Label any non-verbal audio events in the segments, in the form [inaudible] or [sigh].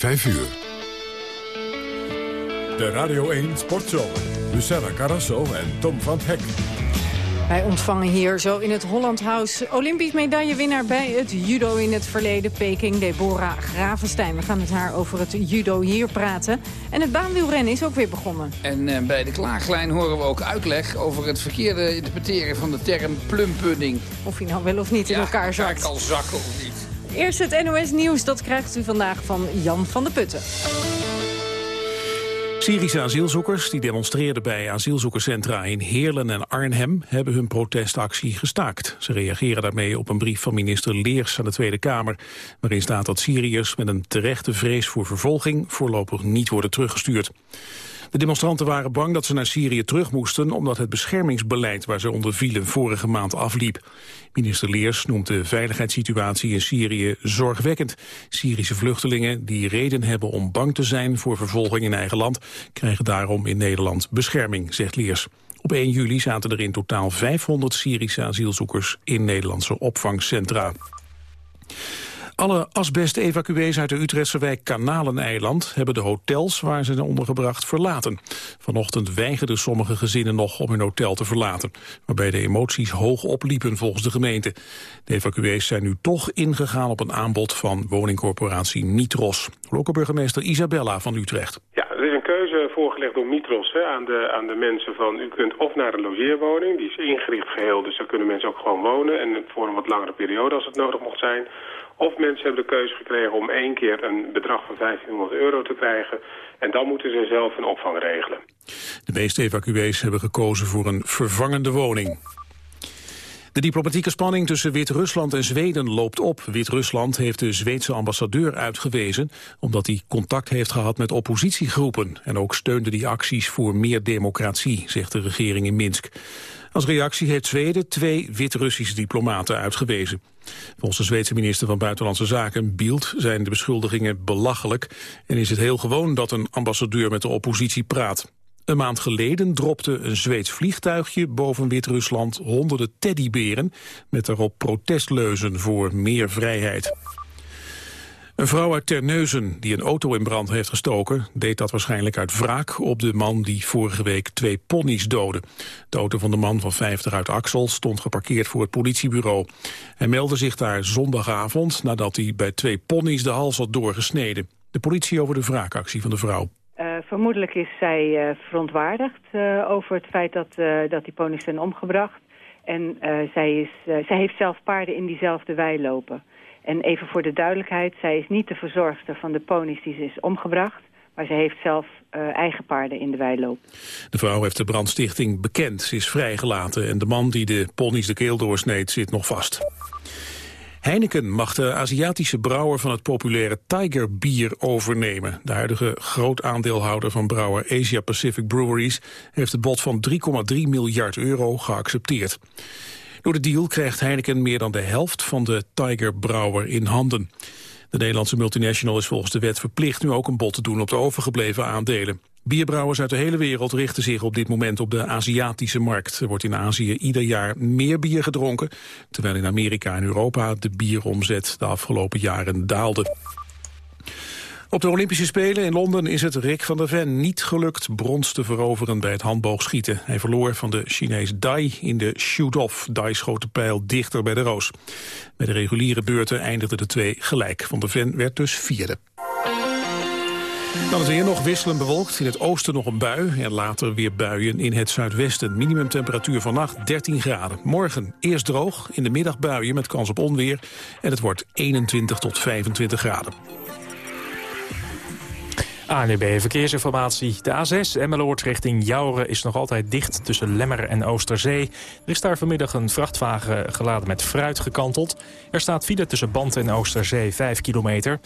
5 uur. De Radio 1 Sportshow. Luciana Carrasso en Tom van Hek. Wij ontvangen hier zo in het Holland House Olympisch medaillewinnaar bij het judo in het verleden Peking, Deborah Gravenstein. We gaan met haar over het judo hier praten. En het baanwielrennen is ook weer begonnen. En uh, bij de klaaglijn horen we ook uitleg over het verkeerde interpreteren van de term plumpudding. Of hij nou wel of niet in elkaar zakt. Ja, kan zakken of niet. Eerst het NOS Nieuws, dat krijgt u vandaag van Jan van der Putten. Syrische asielzoekers die demonstreerden bij asielzoekerscentra in Heerlen en Arnhem hebben hun protestactie gestaakt. Ze reageren daarmee op een brief van minister Leers aan de Tweede Kamer, waarin staat dat Syriërs met een terechte vrees voor vervolging voorlopig niet worden teruggestuurd. De demonstranten waren bang dat ze naar Syrië terug moesten... omdat het beschermingsbeleid waar ze onder vielen vorige maand afliep. Minister Leers noemt de veiligheidssituatie in Syrië zorgwekkend. Syrische vluchtelingen die reden hebben om bang te zijn... voor vervolging in eigen land... krijgen daarom in Nederland bescherming, zegt Leers. Op 1 juli zaten er in totaal 500 Syrische asielzoekers in Nederlandse opvangcentra. Alle asbest-evacuees uit de Utrechtse wijk Kanaleneiland hebben de hotels waar ze zijn ondergebracht verlaten. Vanochtend weigerden sommige gezinnen nog om hun hotel te verlaten, waarbij de emoties hoog opliepen volgens de gemeente. De evacuees zijn nu toch ingegaan op een aanbod van woningcorporatie Mitros. Lokale Isabella van Utrecht. Ja, er is een keuze voorgelegd door Mitros hè, aan, de, aan de mensen van... u kunt of naar een logeerwoning, die is ingericht geheel, dus daar kunnen mensen ook gewoon wonen... en voor een wat langere periode als het nodig mocht zijn of mensen hebben de keuze gekregen om één keer een bedrag van 1500 euro te krijgen. En dan moeten ze zelf een opvang regelen. De meeste evacuees hebben gekozen voor een vervangende woning. De diplomatieke spanning tussen Wit-Rusland en Zweden loopt op. Wit-Rusland heeft de Zweedse ambassadeur uitgewezen... omdat hij contact heeft gehad met oppositiegroepen... en ook steunde die acties voor meer democratie, zegt de regering in Minsk. Als reactie heeft Zweden twee Wit-Russische diplomaten uitgewezen. Volgens de Zweedse minister van Buitenlandse Zaken, Bielt, zijn de beschuldigingen belachelijk en is het heel gewoon dat een ambassadeur met de oppositie praat. Een maand geleden dropte een Zweeds vliegtuigje boven Wit-Rusland honderden teddyberen met daarop protestleuzen voor meer vrijheid. Een vrouw uit Terneuzen die een auto in brand heeft gestoken... deed dat waarschijnlijk uit wraak op de man die vorige week twee ponies doodde. De auto van de man van 50 uit Axel stond geparkeerd voor het politiebureau. Hij meldde zich daar zondagavond nadat hij bij twee ponies de hals had doorgesneden. De politie over de wraakactie van de vrouw. Uh, vermoedelijk is zij uh, verontwaardigd uh, over het feit dat, dat die ponies zijn omgebracht. En zij, is, zij heeft zelf paarden in diezelfde wei lopen. En even voor de duidelijkheid, zij is niet de verzorgster van de ponies die ze is omgebracht. Maar ze heeft zelf uh, eigen paarden in de weiloop. De vrouw heeft de brandstichting bekend. Ze is vrijgelaten en de man die de ponies de keel doorsneed zit nog vast. Heineken mag de Aziatische brouwer van het populaire Tiger bier overnemen. De huidige grootaandeelhouder van brouwer Asia Pacific Breweries... heeft het bod van 3,3 miljard euro geaccepteerd. Door de deal krijgt Heineken meer dan de helft van de Tiger Brouwer in handen. De Nederlandse multinational is volgens de wet verplicht nu ook een bod te doen op de overgebleven aandelen. Bierbrouwers uit de hele wereld richten zich op dit moment op de Aziatische markt. Er wordt in Azië ieder jaar meer bier gedronken, terwijl in Amerika en Europa de bieromzet de afgelopen jaren daalde. Op de Olympische Spelen in Londen is het Rick van der Ven niet gelukt brons te veroveren bij het handboogschieten. Hij verloor van de Chinees Dai in de shoot-off. Dai schoot de pijl dichter bij de roos. Bij de reguliere beurten eindigden de twee gelijk. Van der Ven werd dus vierde. Dan het weer nog wisselend bewolkt. In het oosten nog een bui en later weer buien in het zuidwesten. Minimumtemperatuur vannacht 13 graden. Morgen eerst droog, in de middag buien met kans op onweer. En het wordt 21 tot 25 graden. ANB Verkeersinformatie. De A6 Emmeloord richting Jouren is nog altijd dicht tussen Lemmer en Oosterzee. Er is daar vanmiddag een vrachtwagen geladen met fruit gekanteld. Er staat file tussen Band en Oosterzee 5 kilometer.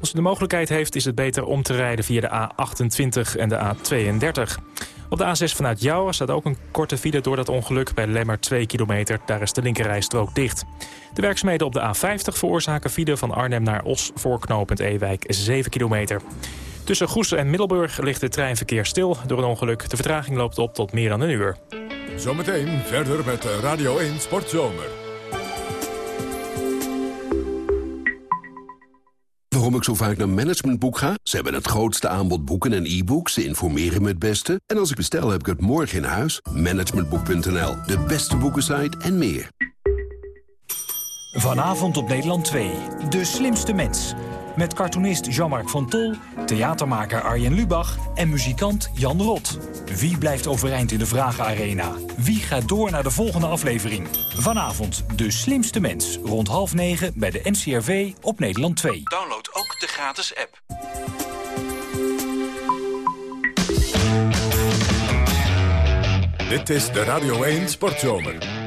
Als u de mogelijkheid heeft is het beter om te rijden via de A28 en de A32. Op de A6 vanuit Jouwen staat ook een korte file door dat ongeluk bij Lemmer 2 kilometer. Daar is de linkerrijstrook dicht. De werkzaamheden op de A50 veroorzaken file van Arnhem naar Os voor knooppunt Ewijk 7 kilometer. Tussen Goes en Middelburg ligt het treinverkeer stil door een ongeluk. De vertraging loopt op tot meer dan een uur. Zometeen verder met Radio 1 Sportzomer. Waarom ik zo vaak naar Managementboek ga? Ze hebben het grootste aanbod boeken en e-books. Ze informeren me het beste. En als ik bestel, heb ik het morgen in huis. Managementboek.nl, de beste boekensite en meer. Vanavond op Nederland 2, De Slimste Mens. Met cartoonist Jean-Marc van Tol, theatermaker Arjen Lubach en muzikant Jan Rot. Wie blijft overeind in de Vragenarena? Wie gaat door naar de volgende aflevering? Vanavond De Slimste Mens, rond half negen bij de NCRV op Nederland 2. Download ook de gratis app. Dit is de Radio 1 Sportzomer.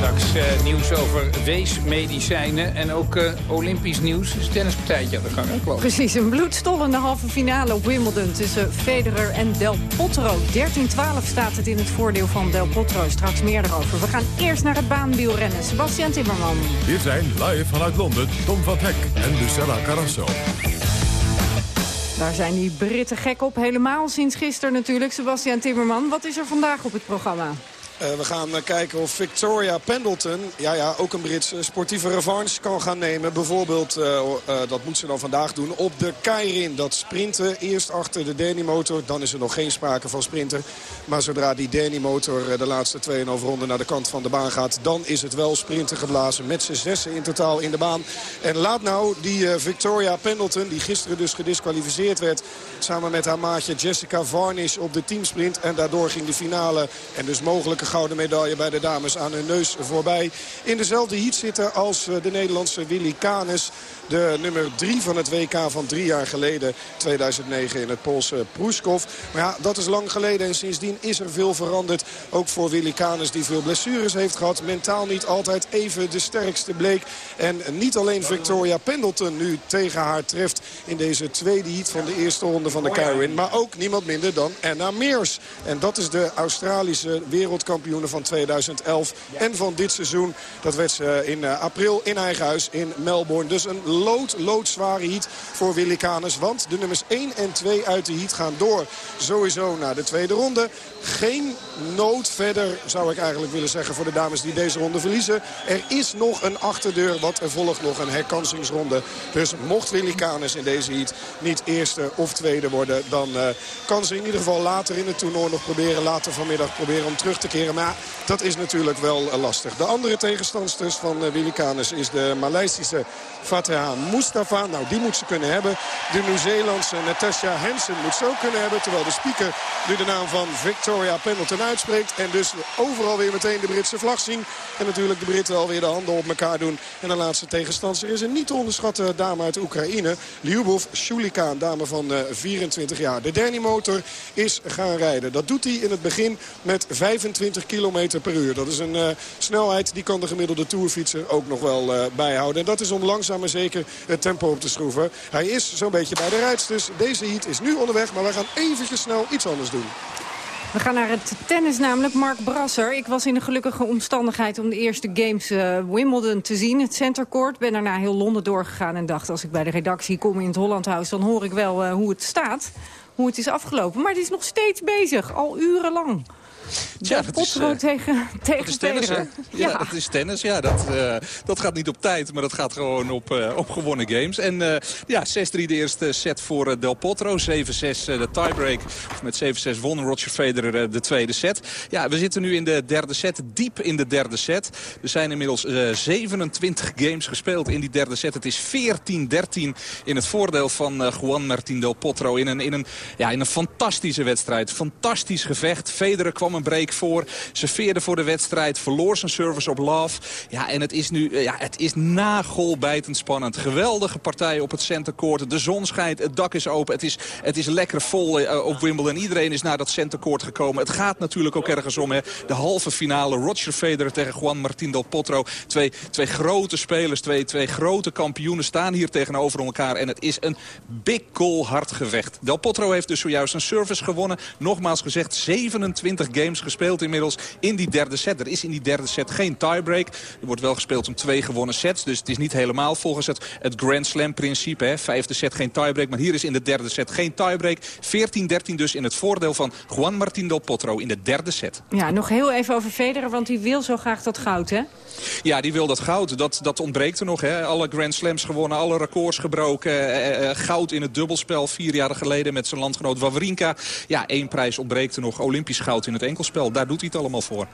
Straks uh, nieuws over weesmedicijnen en ook uh, Olympisch nieuws. tennispartijtje aan de gang. Precies, een bloedstollende halve finale op Wimbledon tussen Federer en Del Potro. 13-12 staat het in het voordeel van Del Potro. Straks meer erover. We gaan eerst naar het baanwielrennen. Sebastian Timmerman. Hier zijn live vanuit Londen Tom van Hek en Lucella Carrasso. Daar zijn die Britten gek op, helemaal sinds gisteren natuurlijk. Sebastian Timmerman, wat is er vandaag op het programma? Uh, we gaan uh, kijken of Victoria Pendleton, ja, ja, ook een Britse sportieve revanche kan gaan nemen. Bijvoorbeeld, dat moet ze dan vandaag doen, op de Keirin. Dat sprinten, eerst achter de Danny-motor. Dan is er nog geen sprake van sprinten. Maar zodra die Danny-motor de laatste 2,5 ronden naar de kant van de baan gaat... dan is het wel sprinten geblazen met z'n zessen in totaal in de baan. En laat nou die Victoria Pendleton, die gisteren dus gedisqualificeerd werd... samen met haar maatje Jessica Varnish op de teamsprint. En daardoor ging de finale en dus mogelijke gouden medaille bij de dames aan hun neus voorbij. In dezelfde heat zitten als eh, de Nederlandse Willy Canes. De nummer 3 van het WK van drie jaar geleden, 2009 in het Poolse Pruskov. Maar ja, dat is lang geleden en sindsdien is er veel veranderd. Ook voor Willy Canes die veel blessures heeft gehad. Mentaal niet altijd even de sterkste bleek. En niet alleen Victoria Pendleton nu tegen haar treft in deze tweede heat van de eerste ronde van de Keirin. Maar ook niemand minder dan Anna Meers. En dat is de Australische wereldkampioene van 2011 en van dit seizoen. Dat werd ze in eh, april in eigen huis in Melbourne. Dus een lood, loodzware heat voor Willy Canes. Want de nummers 1 en 2 uit de heat gaan door. Sowieso naar de tweede ronde. Geen nood verder, zou ik eigenlijk willen zeggen, voor de dames die deze ronde verliezen. Er is nog een achterdeur, want er volgt nog een herkansingsronde. Dus mocht Willy Canes in deze heat niet eerste of tweede worden... dan uh, kan ze in ieder geval later in het toernooi nog proberen, later vanmiddag proberen om terug te keren. Maar dat is natuurlijk wel uh, lastig. De andere tegenstandsters van uh, Willy Canes is de Maleisische Fatah Mustafa. Nou, die moet ze kunnen hebben. De Nieuw-Zeelandse Natasha Hansen moet ze ook kunnen hebben. Terwijl de speaker nu de naam van Victoria Pendleton uitspreekt. En dus overal weer meteen de Britse vlag zien. En natuurlijk de Britten alweer de handen op elkaar doen. En de laatste tegenstander is een niet te onderschatte dame uit Oekraïne. Lyubov Shulika, een dame van 24 eh, jaar. De Danny motor is gaan rijden. Dat doet hij in het begin met 25 km per uur. Dat is een uh, snelheid die kan de gemiddelde tourfietser ook nog wel uh, bijhouden. En dat is om langzaam maar zeker het tempo op te schroeven. Hij is zo'n beetje bij de rijdsters. Deze heat is nu onderweg, maar wij gaan eventjes snel iets anders doen. We gaan naar het tennis namelijk. Mark Brasser. Ik was in de gelukkige omstandigheid om de eerste games uh, Wimbledon te zien. Het centercourt. Ben daarna heel Londen doorgegaan en dacht... als ik bij de redactie kom in het Hollandhuis... dan hoor ik wel hoe het staat. Hoe het is afgelopen. Maar het is nog steeds bezig. Al urenlang. Ja, dat is, uh, tegen, tegen is tennis, Ja, ja, dat is tennis. Ja, dat, uh, dat gaat niet op tijd, maar dat gaat gewoon op, uh, op gewonnen games. En ja, 6-3 de eerste set voor Del Potro. 7-6 de tiebreak. Met 7-6 won Roger Federer de tweede set. Ja, we zitten nu in de derde set, diep in de derde set. Er zijn inmiddels 27 games gespeeld in die derde set. Het is 14-13 in het voordeel van Juan Martín Del Potro. In een, in, een, ja, in een fantastische wedstrijd. Fantastisch gevecht. Federer kwam een break voor. Serveerde voor de wedstrijd. Verloor zijn service op Love. Ja, en het is nu ja, het is nagelbijtend spannend. Geweldige partij op het centercourt. De zon schijnt. Het dak is open. Het is, het is lekker vol uh, op Wimbledon. Iedereen is naar dat centercourt gekomen. Het gaat natuurlijk ook ergens om. Hè. De halve finale. Roger Federer tegen Juan Martín del Potro. Twee, twee grote spelers. Twee, twee grote kampioenen staan hier tegenover elkaar. En het is een big goal hard gevecht. Del Potro heeft dus zojuist een service gewonnen. Nogmaals gezegd 27 games games gespeeld inmiddels in die derde set. Er is in die derde set geen tiebreak. Er wordt wel gespeeld om twee gewonnen sets. Dus het is niet helemaal volgens het, het Grand Slam principe. Vijfde set geen tiebreak. Maar hier is in de derde set geen tiebreak. 14-13 dus in het voordeel van Juan Martín del Potro in de derde set. Ja, nog heel even over Federer, want die wil zo graag dat goud, hè? Ja, die wil dat goud. Dat, dat ontbreekt er nog. Hè. Alle Grand Slams gewonnen, alle records gebroken. Eh, eh, goud in het dubbelspel vier jaar geleden met zijn landgenoot Wawrinka. Ja, één prijs ontbreekt er nog. Olympisch goud in het enkelspel. Daar doet hij het allemaal voor.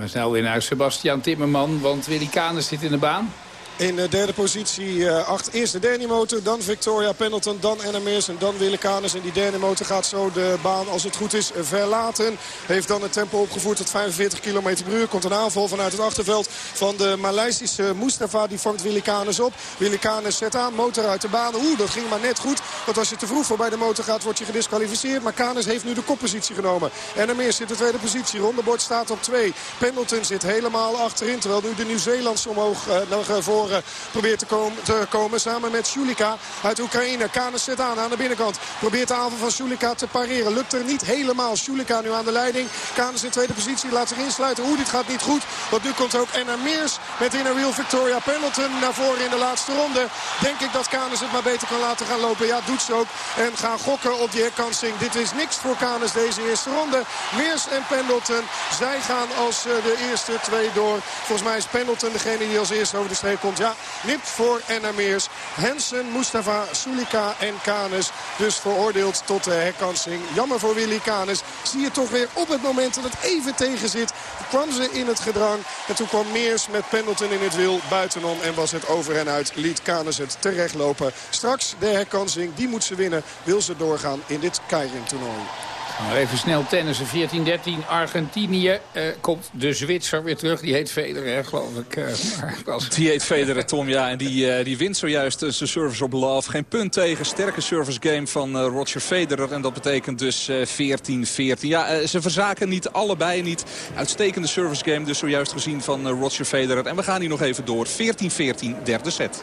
We snel weer naar Sebastian Timmerman, want Willy Canes zit in de baan. In de derde positie uh, acht, eerst de derde motor, dan Victoria Pendleton, dan Meers en dan Wille Canes. En die derde motor gaat zo de baan, als het goed is, verlaten. Heeft dan het tempo opgevoerd tot 45 km per uur. Komt een aanval vanuit het achterveld van de Maleisische Mustafa. Die vangt Willy Canes op. Willy Canes zet aan, motor uit de baan. Oeh, dat ging maar net goed. Want als je te vroeg voorbij de motor gaat, word je gedisqualificeerd. Maar Canes heeft nu de koppositie genomen. Meers zit in de tweede positie. Rondebord staat op 2. Pendleton zit helemaal achterin. Terwijl nu de Nieuw-Zeelandse omhoog uh, naar voren probeert te komen, te komen. Samen met Shulika uit Oekraïne. Kanes zit aan aan de binnenkant. Probeert de aanval van Shulika te pareren. Lukt er niet helemaal. Shulika nu aan de leiding. Kanes in tweede positie. Laat zich insluiten. Oeh, dit gaat niet goed. Want nu komt ook Enna Meers met in wheel Victoria Pendleton naar voren in de laatste ronde. Denk ik dat Kanes het maar beter kan laten gaan lopen. Ja, doet ze ook. En gaan gokken op die herkansing. Dit is niks voor Kanes deze eerste ronde. Meers en Pendleton. Zij gaan als eh, de eerste twee door. Volgens mij is Pendleton degene die als eerste over de streep komt. Ja, nipt voor Enna Meers. Hensen, Mustafa, Sulika en Kanes. Dus veroordeeld tot de herkansing. Jammer voor Willy Kanes. Zie je toch weer op het moment dat het even tegen zit. Kwam ze in het gedrang. En toen kwam Meers met Pendleton in het wiel buitenom. En was het over en uit. Liet Kanes het terechtlopen. Straks de herkansing. Die moet ze winnen. Wil ze doorgaan in dit Keirin toernooi. Even snel tennissen. 14-13 Argentinië. Uh, komt de Zwitser weer terug. Die heet Federer, geloof ik. Uh, was... Die heet Federer, Tom, ja. En die, uh, die wint zojuist zijn service op love. Geen punt tegen. Sterke service game van Roger Federer. En dat betekent dus 14-14. ja, ze verzaken niet allebei niet. Uitstekende service game dus zojuist gezien van Roger Federer. En we gaan hier nog even door. 14-14, derde set.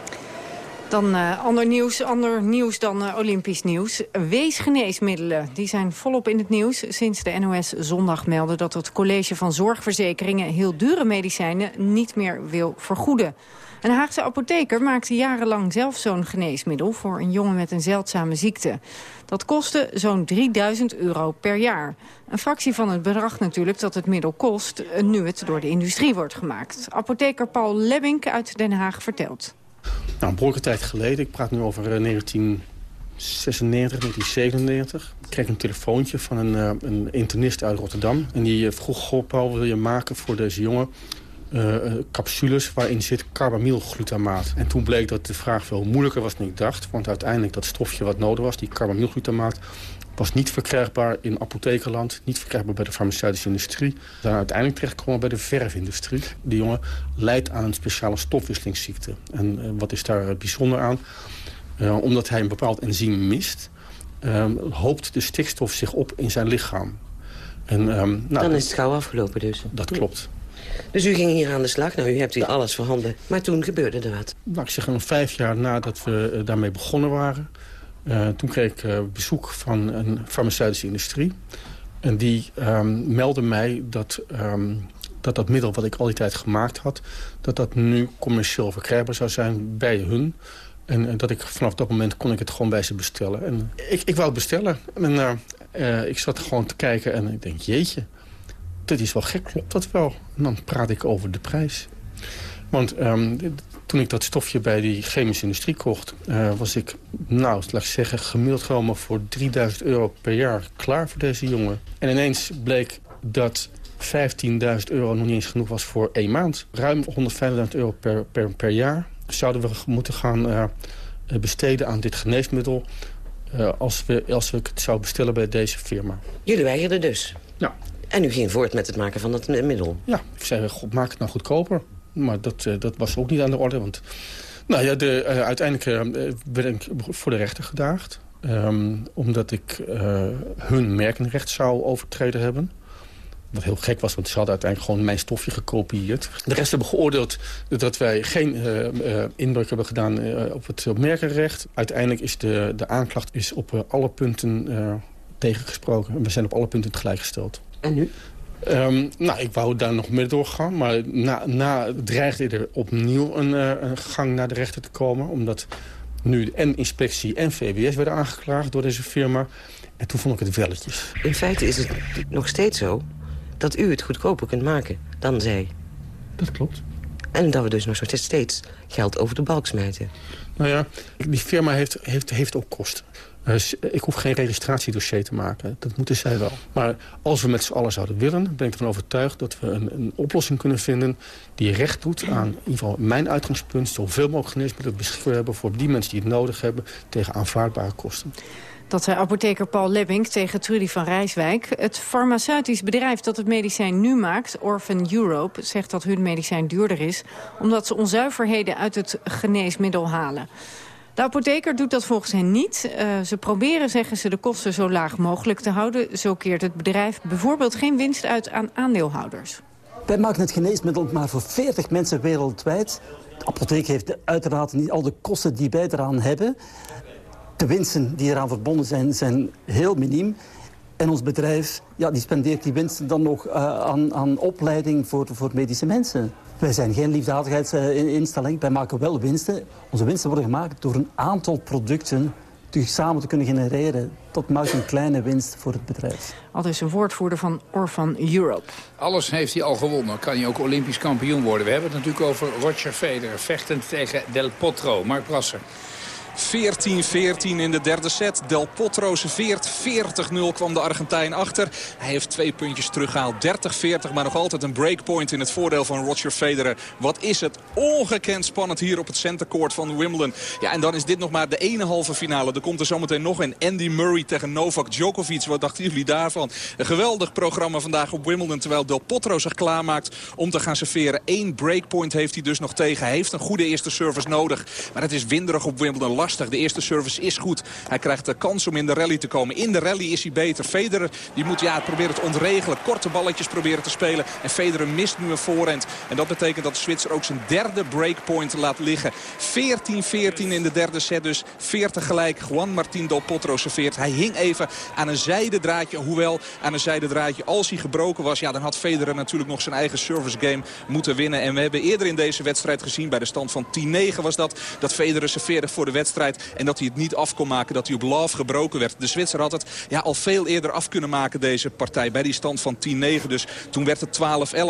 Dan uh, ander, nieuws, ander nieuws dan uh, Olympisch nieuws. Weesgeneesmiddelen die zijn volop in het nieuws sinds de NOS zondag meldde... dat het College van Zorgverzekeringen heel dure medicijnen niet meer wil vergoeden. Een Haagse apotheker maakte jarenlang zelf zo'n geneesmiddel... voor een jongen met een zeldzame ziekte. Dat kostte zo'n 3000 euro per jaar. Een fractie van het bedrag natuurlijk dat het middel kost... nu het door de industrie wordt gemaakt. Apotheker Paul Lebbink uit Den Haag vertelt. Nou, een behoorlijke tijd geleden, ik praat nu over 1996, 1997... Ik kreeg een telefoontje van een, uh, een internist uit Rotterdam. En die uh, vroeg, goh Paul, wil je maken voor deze jongen... Capsules waarin zit carbamylglutamaat. En toen bleek dat de vraag veel moeilijker was dan ik dacht. Want uiteindelijk dat stofje wat nodig was, die carbamylglutamaat was niet verkrijgbaar in apothekerland, niet verkrijgbaar bij de farmaceutische industrie. We zijn uiteindelijk terechtgekomen bij de verfindustrie. Die jongen leidt aan een speciale stofwisselingsziekte. En uh, wat is daar bijzonder aan? Uh, omdat hij een bepaald enzym mist, uh, hoopt de stikstof zich op in zijn lichaam. En, um, nou, Dan is het gauw afgelopen dus. Dat klopt. Dus u ging hier aan de slag. Nou, u hebt hier alles voorhanden. Maar toen gebeurde er wat. Nou, ik zeg een vijf jaar nadat we daarmee begonnen waren... Uh, toen kreeg ik uh, bezoek van een farmaceutische industrie. En die um, meldde mij dat, um, dat dat middel wat ik al die tijd gemaakt had... dat dat nu commercieel verkrijgbaar zou zijn bij hun. En, en dat ik vanaf dat moment kon ik het gewoon bij ze bestellen. En ik, ik wou het bestellen. En ik zat gewoon te kijken en ik denk, jeetje, dit is wel gek, klopt dat wel? En dan praat ik over de prijs. Want um, toen ik dat stofje bij die chemische industrie kocht... Uh, was ik, nou, laat ik zeggen, gemiddeld genomen voor 3000 euro per jaar klaar voor deze jongen. En ineens bleek dat 15.000 euro nog niet eens genoeg was voor één maand. Ruim 150.000 euro per, per, per jaar zouden we moeten gaan uh, besteden aan dit geneesmiddel... Uh, als, we, als we het zouden bestellen bij deze firma. Jullie weigerden dus? Ja. En u ging voort met het maken van dat middel? Ja, ik zei, god, maak het nou goedkoper. Maar dat, uh, dat was ook niet aan de orde. Want nou ja, de, uh, uiteindelijk uh, werd ik voor de rechter gedaagd. Um, omdat ik hun merkenrecht zou overtreden hebben. Wat heel gek was, want ze hadden uiteindelijk gewoon mijn stofje gekopieerd. De rest hebben geoordeeld dat wij geen indruk hebben gedaan op het merkenrecht. Uiteindelijk is de, de aanklacht is op alle punten tegengesproken. En we zijn op alle punten gelijkgesteld. En nu? Um, nou, ik wou daar nog mee doorgaan. Maar na, na dreigde er opnieuw een, uh, een gang naar de rechter te komen. Omdat nu en inspectie en VWS werden aangeklaagd door deze firma. En toen vond ik het welletjes. In feite is het nog steeds zo dat u het goedkoper kunt maken dan zij. Dat klopt. En dat we dus nog steeds geld over de balk smijten. Nou ja, die firma heeft, heeft, heeft ook kosten. Uh, ik hoef geen registratiedossier te maken. Dat moeten zij wel. Maar als we met z'n allen zouden willen... ben ik ervan overtuigd dat we een, een, oplossing kunnen vinden... die recht doet aan, in ieder geval mijn uitgangspunt... zoveel mogelijk geneesmiddelen beschikbaar hebben... voor die mensen die het nodig hebben tegen aanvaardbare kosten. Dat zei apotheker Paul Lebbing tegen Trudy van Rijswijk. Het farmaceutisch bedrijf dat het medicijn nu maakt, Orphan Europe... zegt dat hun medicijn duurder is... omdat ze onzuiverheden uit het geneesmiddel halen. De apotheker doet dat volgens hen niet. Uh, ze proberen, zeggen ze, de kosten zo laag mogelijk te houden. Zo keert het bedrijf bijvoorbeeld geen winst uit aan aandeelhouders. Wij maken het geneesmiddel maar voor 40 mensen wereldwijd. De apotheek heeft uiteraard niet al de kosten die wij eraan hebben. De winsten die eraan verbonden zijn, zijn heel miniem. En ons bedrijf ja, die spendeert die winsten dan nog uh, aan, aan opleiding voor, voor medische mensen. Wij zijn geen liefdadigheidsinstelling. Wij maken wel winsten. Onze winsten worden gemaakt door een aantal producten samen te kunnen genereren tot maar een kleine winst voor het bedrijf. Al is een woordvoerder van Orphan Europe. Alles heeft hij al gewonnen. Kan hij ook Olympisch kampioen worden. We hebben het natuurlijk over Roger Federer. Vechtend tegen Del Potro. Mark Brasser. 14-14 in de derde set. Del Potro serveert. 40-0 kwam de Argentijn achter. Hij heeft twee puntjes teruggehaald. 30-40, maar nog altijd een breakpoint in het voordeel van Roger Federer. Wat is het ongekend spannend hier op het centercourt van Wimbledon. Ja, en dan is dit nog maar de ene halve finale. Er komt er zometeen nog een Andy Murray tegen Novak Djokovic. Wat dachten jullie daarvan? Een geweldig programma vandaag op Wimbledon. Terwijl Del Potro zich klaarmaakt om te gaan serveren. Eén breakpoint heeft hij dus nog tegen. Hij heeft een goede eerste service nodig. Maar het is winderig op Wimbledon De eerste service is goed. Hij krijgt de kans om in de rally te komen. In de rally is hij beter. Federer die moet ja, proberen het ontregelen. Korte balletjes proberen te spelen. En Federer mist nu een voorhand. En dat betekent dat de Zwitser ook zijn derde breakpoint laat liggen. 14-14 in de derde set dus. 40 gelijk. Juan Martín Del Potro serveert. Hij hing even aan een zijdendraadje. Hoewel aan een zijdendraadje als hij gebroken was... Ja, dan had Federer natuurlijk nog zijn eigen service game moeten winnen. En we hebben eerder in deze wedstrijd gezien... bij de stand van 10-9 was dat... dat Federer serveerde voor de wedstrijd. En dat hij het niet af kon maken, dat hij op love gebroken werd. De Zwitser had het ja, al veel eerder af kunnen maken, deze partij. Bij die stand van 10-9 dus. Toen werd het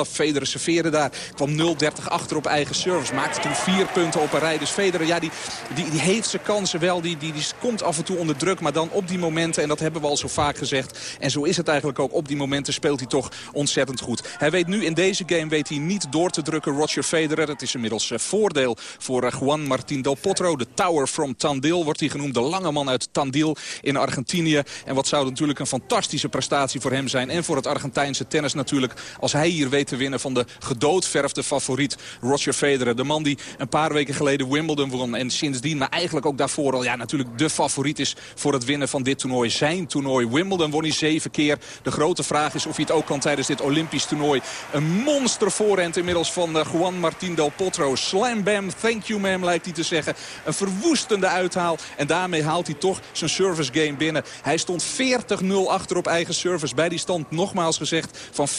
12-11. Federer serveerde daar. Kwam 0-30 achter op eigen service. Maakte toen vier punten op een rij. Dus Federer, ja, die, die, heeft zijn kansen wel. Die, die, die komt af en toe onder druk. Maar dan op die momenten, en dat hebben we al zo vaak gezegd. En zo is het eigenlijk ook. Op die momenten speelt hij toch ontzettend goed. Hij weet nu in deze game weet hij niet door te drukken Roger Federer. Het is inmiddels uh, voordeel voor uh, Juan Martín Del Potro. De Tower from Tandil wordt hij genoemd. De lange man uit Tandil in Argentinië. En wat zou natuurlijk een fantastische prestatie voor hem zijn. En voor het Argentijnse tennis natuurlijk. Als hij hier weet te winnen van de gedoodverfde favoriet Roger Federer. De man die een paar weken geleden Wimbledon won. En sindsdien, maar eigenlijk ook daarvoor al ja, natuurlijk de favoriet is voor het winnen van dit toernooi. Zijn toernooi. Wimbledon won hij zeven keer. De grote vraag is of hij het ook kan tijdens dit Olympisch toernooi. Een monster voorhand inmiddels van uh, Juan Martín Del Potro. Slam bam, thank you ma'am lijkt hij te zeggen. Een verwoestende uit en daarmee haalt hij toch zijn service game binnen. Hij stond 40-0 achter op eigen service. Bij die stand nogmaals gezegd van 14-14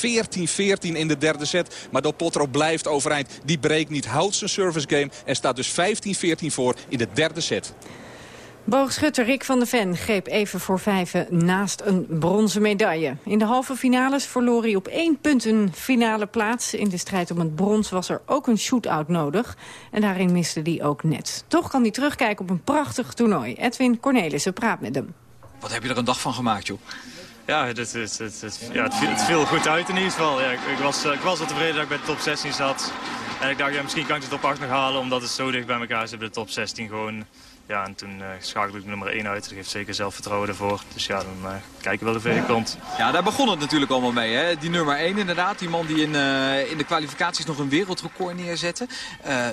in de derde set. Maar Del Potro blijft overeind. Die breekt niet, houdt zijn service game. En staat dus 15-14 voor in de derde set. Boogschutter Rick van der Ven greep even voor vijven naast een bronzen medaille. In de halve finales verloor hij op één punt een finale plaats. In de strijd om het brons was er ook een shootout nodig. En daarin miste hij ook net. Toch kan hij terugkijken op een prachtig toernooi. Edwin Cornelissen praat met hem. Wat heb je er een dag van gemaakt, joh? Ja, het, het, het, ja, het, viel, goed uit in ieder geval. Ja, ik, ik, was, ik was wel tevreden dat ik bij de top 16 zat. En ik dacht, ja, misschien kan ik de top 8 nog halen, omdat het zo dicht bij elkaar is. De top 16 gewoon ja, en toen uh, schakelde ik nummer 1 uit. Dat geeft zeker zelfvertrouwen ervoor. Dus ja, dan uh, kijken we wel de ver komt. Ja, daar begon het natuurlijk allemaal mee. Hè? Die nummer 1 inderdaad. Die man die in, uh, in de kwalificaties nog een wereldrecord neerzette.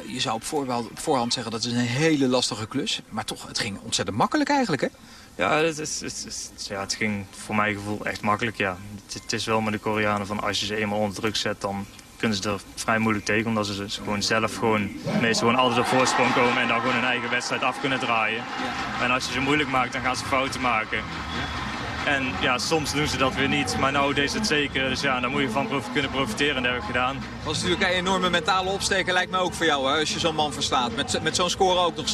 je zou op, voor, op, voorhand zeggen dat is een hele lastige klus. Maar toch, het ging ontzettend makkelijk eigenlijk, hè? Ja, het, is, het, is, ja, het ging voor mijn gevoel echt makkelijk, ja. Het, het is wel met de Koreanen van als je ze eenmaal onder druk zet... dan kunnen ze er vrij moeilijk tegen. Omdat ze gewoon zelf gewoon, meestal gewoon altijd op voorsprong komen en dan gewoon hun eigen wedstrijd af kunnen draaien. En als je ze moeilijk maakt, dan gaan ze fouten maken. En ja, soms doen ze dat weer niet. Maar nou deed het zeker. Dus ja, daar moet je van kunnen profiteren en dat heb ik gedaan. Dat was natuurlijk een enorme mentale opsteker, lijkt me ook voor jou, hè, als je zo'n man verslaat. Met, met zo'n score ook nog 7-1.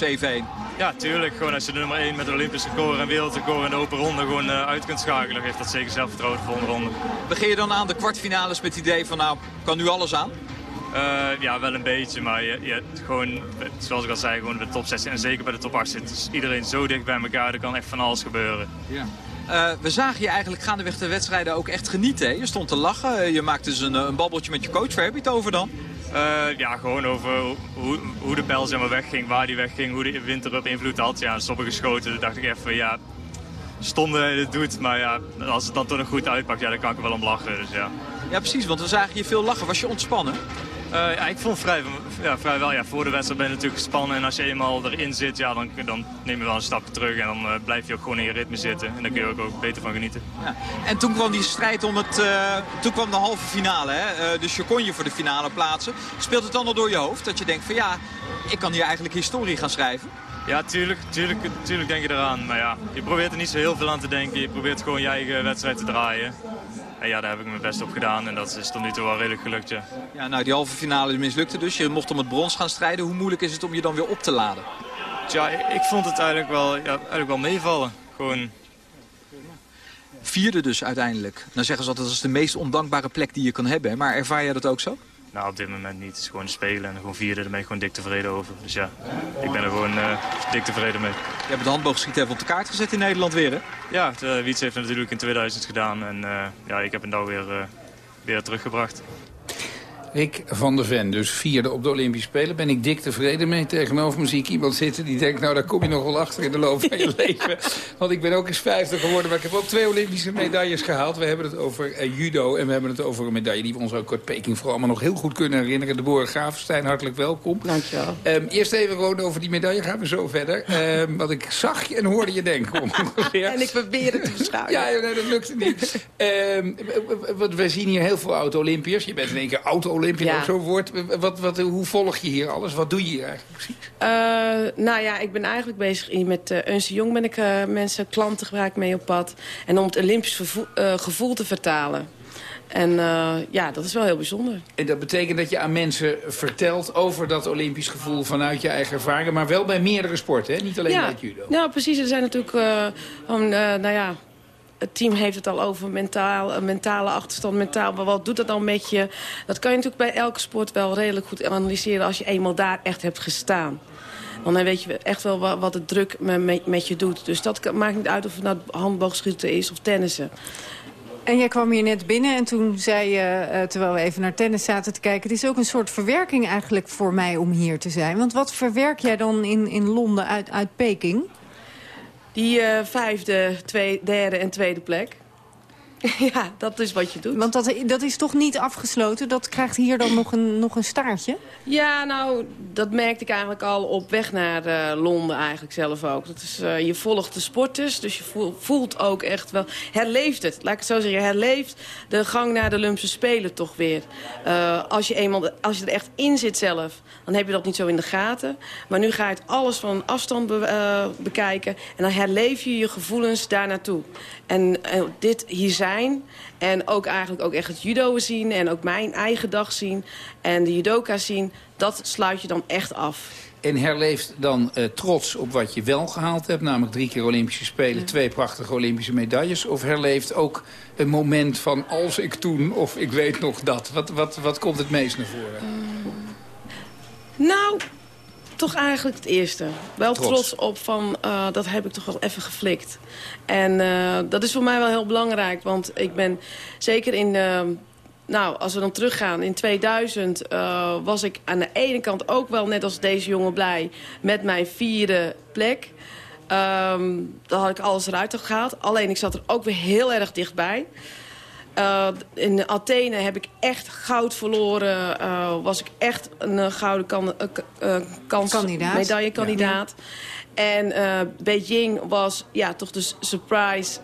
Ja, tuurlijk. Gewoon als je de nummer 1 met de Olympische record en wereldrecord in de open ronde gewoon uh, uit kunt schakelen, geeft dat zeker zelfvertrouwen voor de volgende ronde. Begin je dan aan de kwartfinales met het idee van, nou, kan nu alles aan? Uh, ja, wel een beetje, maar je, je, gewoon, zoals ik al zei, gewoon de top 16 en zeker bij de top 8 zit dus iedereen zo dicht bij elkaar, er kan echt van alles gebeuren. Ja. Uh, we zagen je eigenlijk gaandeweg de wedstrijden ook echt genieten. Hè? Je stond te lachen, je maakte dus een, een babbeltje met je coach. Waar heb je het over dan? Uh, ja, gewoon over hoe, hoe de pijl zeg maar, wegging, waar die wegging, hoe de wind erop invloed had. Ja, stoppen geschoten, toen dacht ik even, ja, stonden het doet. Maar ja, als het dan toch nog goed uitpakt, ja, dan kan ik er wel om lachen. Dus, ja. ja, precies, want we zagen je veel lachen. Was je ontspannen? Uh, ja, ik vond vrij, ja, vrijwel. Ja, voor de wedstrijd ben je natuurlijk gespannen. En als je eenmaal erin zit, ja, dan, dan neem je wel een stapje terug. En dan uh, blijf je ook gewoon in je ritme zitten. En dan kun je ook, ook beter van genieten. Ja. En toen kwam die strijd om het... Uh, toen kwam de halve finale, hè? dus je kon je voor de finale plaatsen. Speelt het dan al door je hoofd? Dat je denkt van ja, ik kan hier eigenlijk historie gaan schrijven? Ja, tuurlijk, tuurlijk, tuurlijk denk je eraan. Maar ja, je probeert er niet zo heel veel aan te denken. Je probeert gewoon je eigen wedstrijd te draaien. En ja, daar heb ik mijn best op gedaan en dat is tot nu toe wel redelijk gelukt, ja. ja nou, die halve finale mislukte dus. Je mocht om het brons gaan strijden. Hoe moeilijk is het om je dan weer op te laden? Tja, ik vond het eigenlijk wel, ja, eigenlijk wel meevallen. Gewoon... Vierde dus uiteindelijk. Nou zeggen ze altijd, dat is de meest ondankbare plek die je kan hebben. Maar ervaar jij dat ook zo? Nou, op dit moment niet. Het is gewoon spelen en gewoon vierde, daar ben ik gewoon dik tevreden over. Dus ja, ik ben er gewoon uh, dik tevreden mee. Je hebt het handboogschieten even op de kaart gezet in Nederland weer, hè? Ja, de, uh, Wiets heeft het natuurlijk in 2000 gedaan en uh, ja, ik heb het nou weer, weer teruggebracht. Rick van der Ven, dus vierde op de Olympische Spelen. Ben ik dik tevreden mee. Tegenover me zie ik iemand zitten die denkt... nou, daar kom je nog wel achter in de loop van je [laughs] leven. Want ik ben ook eens vijftig geworden. Maar ik heb ook twee Olympische medailles gehaald. We hebben het over eh, judo en we hebben het over een medaille... die we ons ook uit Peking vooral allemaal nog heel goed kunnen herinneren. De Boer Gravenstein, hartelijk welkom. Dankjewel. Um, eerst even gewoon over die medaille. Gaan we zo verder. Um, wat ik zag je en hoorde je denken. en ik probeer het te beschouwen. ja, nee, dat lukte niet. Um, we zien hier heel veel oud-Olympiërs. Je bent in één keer oud Olympia ja. ook zo'n woord. Wat, wat, hoe volg je hier alles? Wat doe je hier eigenlijk precies? Uh, nou ja, ik ben eigenlijk bezig met uh, Ernst Jong ben ik uh, mensen, klanten gebruik mee op pad. En om het Olympisch gevoel te vertalen. En uh, ja, dat is wel heel bijzonder. En dat betekent dat je aan mensen vertelt over dat Olympisch gevoel vanuit je eigen ervaring. Maar wel bij meerdere sporten, hè? niet alleen ja. bij judo. Ja, precies. Er zijn natuurlijk, uh, uh, nou ja, het team heeft het al over mentaal, mentale achterstand. Mentaal, maar wat doet dat dan met je? Dat kan je natuurlijk bij elke sport wel redelijk goed analyseren... als je eenmaal daar echt hebt gestaan. Want dan weet je echt wel wat, het druk met, je doet. Dus dat maakt niet uit of het nou handboogschieten is of tennissen. En jij kwam hier net binnen en toen zei je, uh, terwijl we even naar tennis zaten te kijken... het is ook een soort verwerking eigenlijk voor mij om hier te zijn. Want wat verwerk jij dan in, in Londen uit, uit Peking? Die uh, vijfde, twee, derde en tweede plek. [laughs] ja, dat is wat je doet. Want dat, dat is toch niet afgesloten? Dat krijgt hier dan nog een, nog een staartje? Ja, nou, dat merkte ik eigenlijk al op weg naar uh, Londen eigenlijk zelf ook. Dat is, uh, je volgt de sporters, dus je voelt ook echt wel... Herleeft het, laat ik het zo zeggen. Herleeft de gang naar de Olympische Spelen toch weer. Uh, als, je eenmaal, als je er echt in zit zelf, dan heb je dat niet zo in de gaten. Maar nu ga je het alles van afstand be bekijken. En dan herleef je je gevoelens daar naartoe. En dit hier zijn en ook eigenlijk ook echt het judo zien. En ook mijn eigen dag zien. En de judoka zien. Dat sluit je dan echt af. En herleeft dan uh, trots op wat je wel gehaald hebt. Namelijk drie keer Olympische Spelen, ja. twee prachtige Olympische medailles. Of herleeft ook een moment van als ik toen of ik weet nog dat. Wat, wat, wat komt het meest naar voren? Nou, toch eigenlijk het eerste. Wel trots, trots op van, uh, dat heb ik toch wel even geflikt. En uh, dat is voor mij wel heel belangrijk. Want ik ben zeker in... Uh, nou, als we dan teruggaan, in 2000 uh, was ik aan de ene kant ook wel net als deze jongen blij met mijn vierde plek. Um, dan had ik alles eruit gehaald. Alleen ik zat er ook weer heel erg dichtbij. Uh, in Athene heb ik echt goud verloren. Uh, was ik echt een uh, gouden kan, kans, kandidaat. medaillekandidaat. Ja. En Beijing was ja, toch de surprise.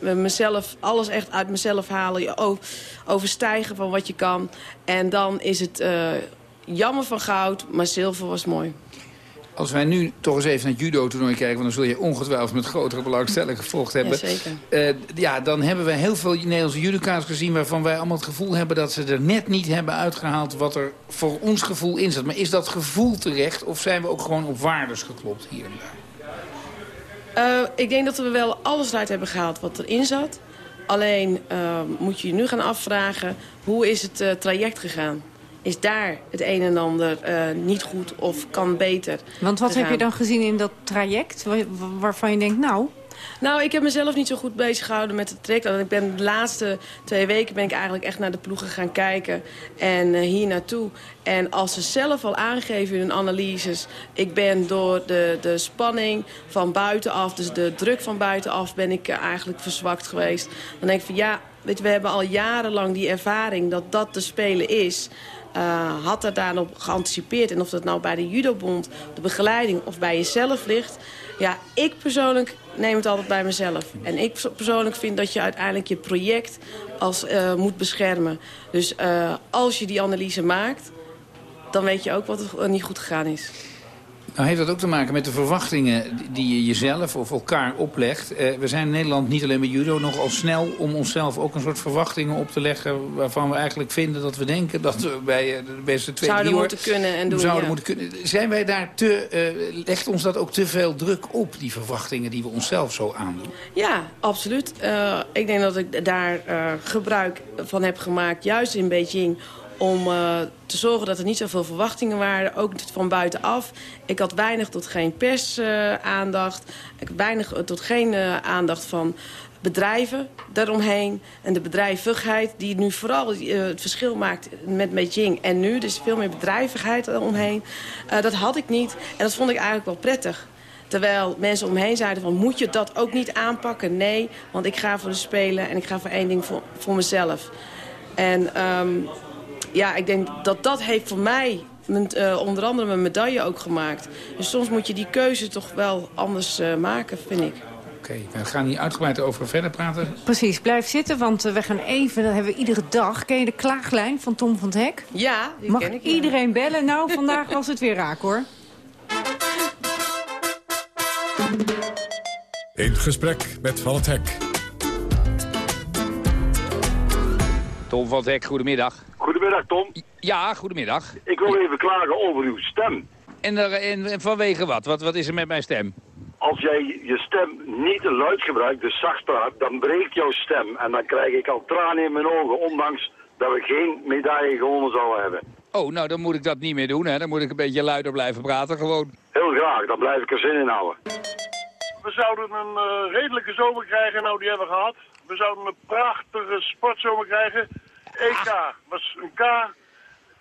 mezelf, alles echt uit mezelf halen. Je overstijgen van wat je kan. En dan is het jammer van goud, maar zilver was mooi. Als wij nu toch eens even naar het judo-toernooi kijken... want dan zul je ongetwijfeld met grotere belangstelling gevolgd hebben. Ja, uh, ja, dan hebben we heel veel Nederlandse judoka's gezien... waarvan wij allemaal het gevoel hebben dat ze er net niet hebben uitgehaald... wat er voor ons gevoel in zat. Maar is dat gevoel terecht of zijn we ook gewoon op waardes geklopt hier en daar? Uh, ik denk dat we wel alles eruit hebben gehaald wat erin zat. Alleen uh, moet je je nu gaan afvragen, hoe is het traject gegaan? Is daar het een en ander uh, niet goed of kan beter? Want wat heb je dan gezien in dat traject waarvan je denkt, nou... Nou, ik heb mezelf niet zo goed bezig gehouden met het traject. Ik ben de laatste twee weken ben ik eigenlijk echt naar de ploegen gaan kijken. En uh, hier naartoe. En als ze zelf al aangeven in hun analyses... ik ben door de, de spanning van buitenaf, dus de druk van buitenaf... ben ik uh, eigenlijk verzwakt geweest. Dan denk ik van ja, weet je, we hebben al jarenlang die ervaring dat dat te spelen is... Uh, had er daarop geanticipeerd. En of dat nou bij de judobond, de begeleiding of bij jezelf ligt... Ja, ik persoonlijk neem het altijd bij mezelf. En ik persoonlijk vind dat je uiteindelijk je project als, uh, moet beschermen. Dus uh, als je die analyse maakt, dan weet je ook wat er niet goed gegaan is. Nou heeft dat ook te maken met de verwachtingen die je jezelf of elkaar oplegt. Uh, we zijn in Nederland niet alleen bij judo nogal snel om onszelf ook een soort verwachtingen op te leggen... waarvan we eigenlijk vinden dat we denken dat we bij de beste twee Zouden moeten kunnen en doen, Zouden ja. moeten kunnen. Zijn wij daar te... Uh, legt ons dat ook te veel druk op, die verwachtingen die we onszelf zo aandoen? Ja, absoluut. Uh, ik denk dat ik daar gebruik van heb gemaakt, juist in Beijing om uh, te zorgen dat er niet zoveel verwachtingen waren, ook van buitenaf. Ik had weinig tot geen persaandacht. Uh, weinig tot geen uh, aandacht van bedrijven daaromheen. En de bedrijvigheid die nu vooral het verschil maakt met Beijing en nu. Dus veel meer bedrijvigheid eromheen. dat had ik niet en dat vond ik eigenlijk wel prettig. Terwijl mensen omheen zeiden van moet je dat ook niet aanpakken? Nee, want ik ga voor de Spelen en ik ga voor één ding voor, voor mezelf. En um, ja, ik denk dat dat heeft voor mij uh, onder andere mijn medaille ook gemaakt. Dus soms moet je die keuze toch wel anders uh, maken, vind ik. Oké, okay, we gaan hier uitgebreid over verder praten. Precies, blijf zitten, want uh, we gaan even, dat hebben we iedere dag. Ken je de klaaglijn van Tom van het Hek? Ja, die Mag ken ik. iedereen bellen? Nou, vandaag was het weer raak, hoor. In gesprek met Van het Hek. Tom van het Hek, goedemiddag. Goedemiddag, Tom. Ja, goedemiddag. Ik wil even klagen over uw stem. En, er, en, en vanwege wat? wat? Wat is er met mijn stem? Als jij je stem niet luid gebruikt, dus zacht praat, dan breekt jouw stem. En dan krijg ik al tranen in mijn ogen, ondanks dat we geen medaille gewonnen zouden hebben. Oh, nou dan moet ik dat niet meer doen, hè. Dan moet ik een beetje luider blijven praten, gewoon. Heel graag, dan blijf ik er zin in houden. We zouden een uh, redelijke zomer krijgen, nou die hebben we gehad. We zouden een prachtige sportzomer krijgen. EK was een K,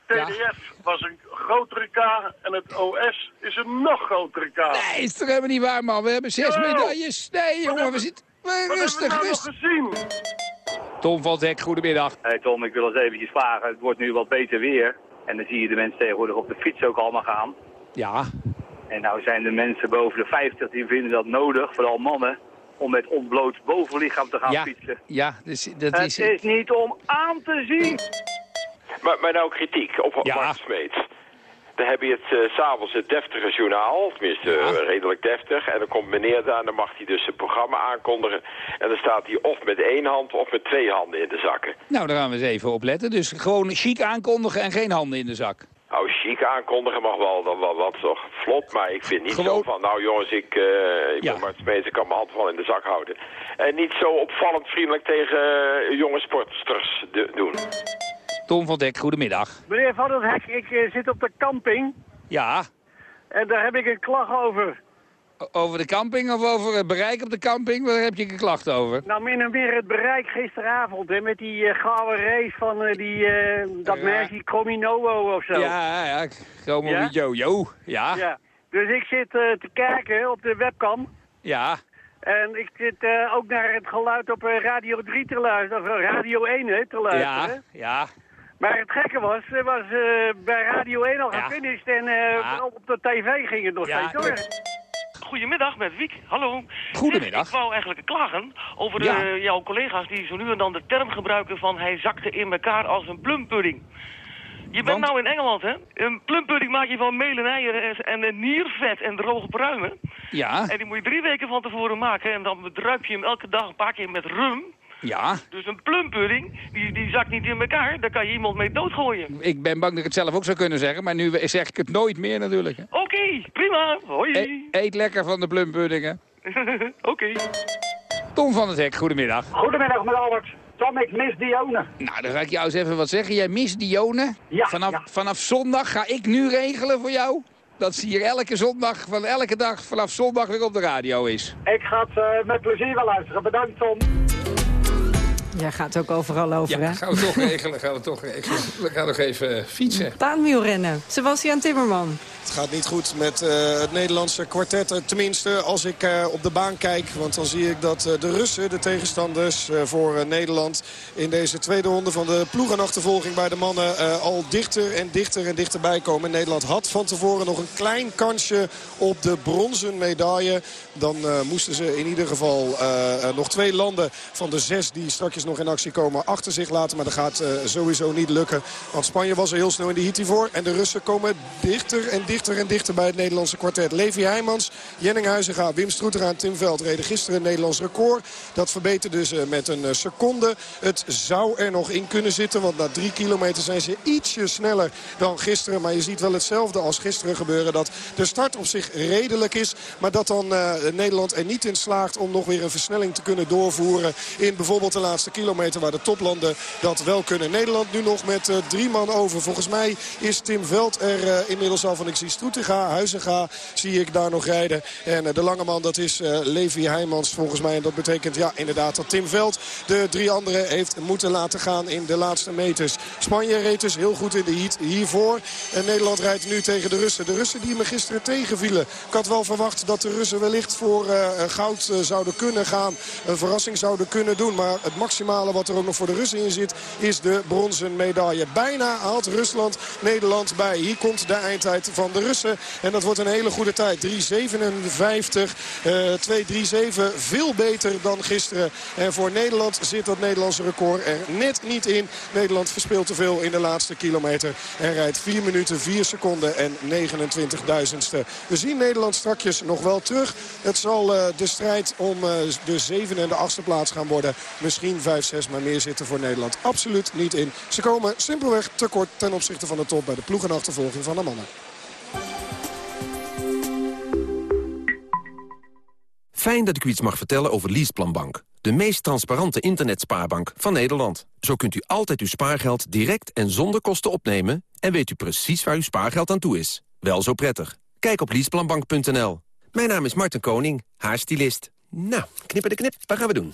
TDF ja. was een grotere K en het OS is een nog grotere K. Nee, is toch helemaal niet waar, man. We hebben zes medailles. Nee, jongen, we zitten... Rustig, hebben we nou rustig. gezien? Tom van Hek, goedemiddag. Hey Tom, ik wil eens eventjes vragen. Het wordt nu wat beter weer. En dan zie je de mensen tegenwoordig op de fiets ook allemaal gaan. Ja. En nou zijn de mensen boven de 50 die vinden dat nodig, vooral mannen, om met ontbloot bovenlichaam te gaan ja. fietsen. Ja, dus dat Het is... is niet om aan te zien. Maar, maar nou kritiek op Ja. Mark Smeets. Dan heb je het eh, s s'avonds het deftige journaal, tenminste eh, redelijk deftig. En dan komt meneer daar en dan mag hij dus zijn programma aankondigen. En dan staat hij of met één hand of met twee handen in de zakken. Nou, daar gaan we eens even op letten. Dus gewoon chic aankondigen en geen handen in de zak. Nou, chic aankondigen mag wel, dan wel wat toch vlot, maar ik vind niet zo van, nou jongens, ik, eh ik ben Mart Smeets, ik kan mijn hand wel in de zak houden. En niet zo opvallend vriendelijk tegen eh, jonge sportsters de- doen. Tom van Hek, goedemiddag. Meneer Van het Hek, ik eh, zit op de camping Ja, en daar heb ik een klacht over. Over de camping of over het bereik op de camping? Waar heb je een klacht over? Nou, min en meer het bereik gisteravond, hè, met die eh, gouden race van eh, die, eh, dat Ja. meisje Crominowo of zo. Ja, ja, gewoon Ja? yo-yo. Ja, Ja. Dus ik zit te kijken op de webcam. ja. En ik zit ook naar het geluid op Radio 3 te luisteren, of Radio 1 hè, te luisteren. Ja, ja. Maar het gekke was, was bij Radio 1 al Ja. gefinished en op de tv ging het nog steeds door. Goedemiddag, met Wiek. Hallo. Goedemiddag. Ik wou eigenlijk klagen over Ja. eh, jouw collega's die zo nu en dan de term gebruiken van hij zakte in elkaar als een plumpudding. Je bent nou in Engeland, hè? Een plumpudding maak je van meel en eieren en, en niervet en droge pruimen. Ja. En die moet je drie weken van tevoren maken. En dan druip je hem elke dag een paar keer met rum. Ja. Dus een plumpudding, die, die zakt niet in elkaar. Daar kan je iemand mee doodgooien. Ik ben bang dat ik het zelf ook zou kunnen zeggen, maar nu zeg ik het nooit meer natuurlijk. Oké, prima. Hoi. E eet lekker van de plumpuddingen. [laughs] Oké. Tom van het Hek, goedemiddag. Goedemiddag, met Albert. Tom, ik mis Dione. Nou, dan ga ik jou eens even wat zeggen. Jij mist Dione. Ja, vanaf, ja. vanaf zondag ga ik nu regelen voor jou dat ze hier elke zondag, van elke dag vanaf zondag weer op de radio is. Ik ga het uh, met plezier wel luisteren. Bedankt, Tom. Jij gaat ook overal over, ja, hè? gaan we toch regelen, gaan we toch regelen. We gaan nog even uh, fietsen. Baanwielrennen. Sebastian Timmerman. Het gaat niet goed met uh, het Nederlandse kwartet. Tenminste, als ik uh, op de baan kijk. Want dan zie ik dat uh, de Russen, de tegenstanders voor Nederland... in deze tweede ronde van de ploegenachtervolging bij de mannen... al dichter en dichter en dichterbij komen. Nederland had van tevoren nog een klein kansje op de bronzen medaille. Dan moesten ze in ieder geval nog twee landen van de zes... die straks nog in actie komen achter zich laten. Maar dat gaat sowieso niet lukken. Want Spanje was er heel snel in de heat hiervoor. En de Russen komen dichter en dichter en dichter bij het Nederlandse kwartet. Levi Heijmans, Jenning Wim Stroetera en Tim Veld reden gisteren een Nederlands record. Dat verbeterde dus met een seconde. Het zou er nog in kunnen zitten, want na drie kilometer zijn ze ietsje sneller dan gisteren. Maar je ziet wel hetzelfde als gisteren gebeuren. Dat de start op zich redelijk is, maar dat dan uh, Nederland er niet in slaagt om nog weer een versnelling te kunnen doorvoeren. In bijvoorbeeld de laatste kilometer waar de toplanden dat wel kunnen. Nederland nu nog met uh, drie man over. Volgens mij is Tim Veld er uh, inmiddels al van. Ik zie Stroetega, Huizenga zie ik daar nog rijden. En uh, de lange man dat is Levi Heijmans volgens mij. En dat betekent ja inderdaad dat Tim Veld de drie anderen heeft moeten laten gaan in de laatste meters. Spanje reed dus heel goed in de heat hiervoor. En Nederland rijdt nu tegen de Russen. De Russen die me gisteren tegenvielen. Ik had wel verwacht dat de Russen wellicht voor goud zouden kunnen gaan. Een verrassing zouden kunnen doen. Maar het maximale wat er ook nog voor de Russen in zit is de bronzen medaille. Bijna haalt Rusland Nederland bij. Hier komt de eindtijd van de Russen. En dat wordt een hele goede tijd. 3.57, uh, 2.37. Veel beter dan gisteren. En voor Nederland zit dat Nederlandse record er net niet in. Nederland verspeelt te veel in de laatste kilometer. En rijdt 4 minuten, 4 seconden en 29 duizendste. We zien Nederland strakjes nog wel terug. Het zal uh, de strijd om uh, de zevende en de achtste plaats gaan worden. Misschien 5-6, maar meer zitten voor Nederland absoluut niet in. Ze komen simpelweg tekort ten opzichte van de top bij de ploegenachtervolging van de mannen. Fijn dat ik u iets mag vertellen over Leaseplanbank. De meest transparante internetspaarbank van Nederland. Zo kunt u altijd uw spaargeld direct en zonder kosten opnemen... en weet u precies waar uw spaargeld aan toe is. Wel zo prettig. Kijk op leaseplanbank.nl. Mijn naam is Martin Koning, haar stylist. Nou, knippen de knip, wat gaan we doen?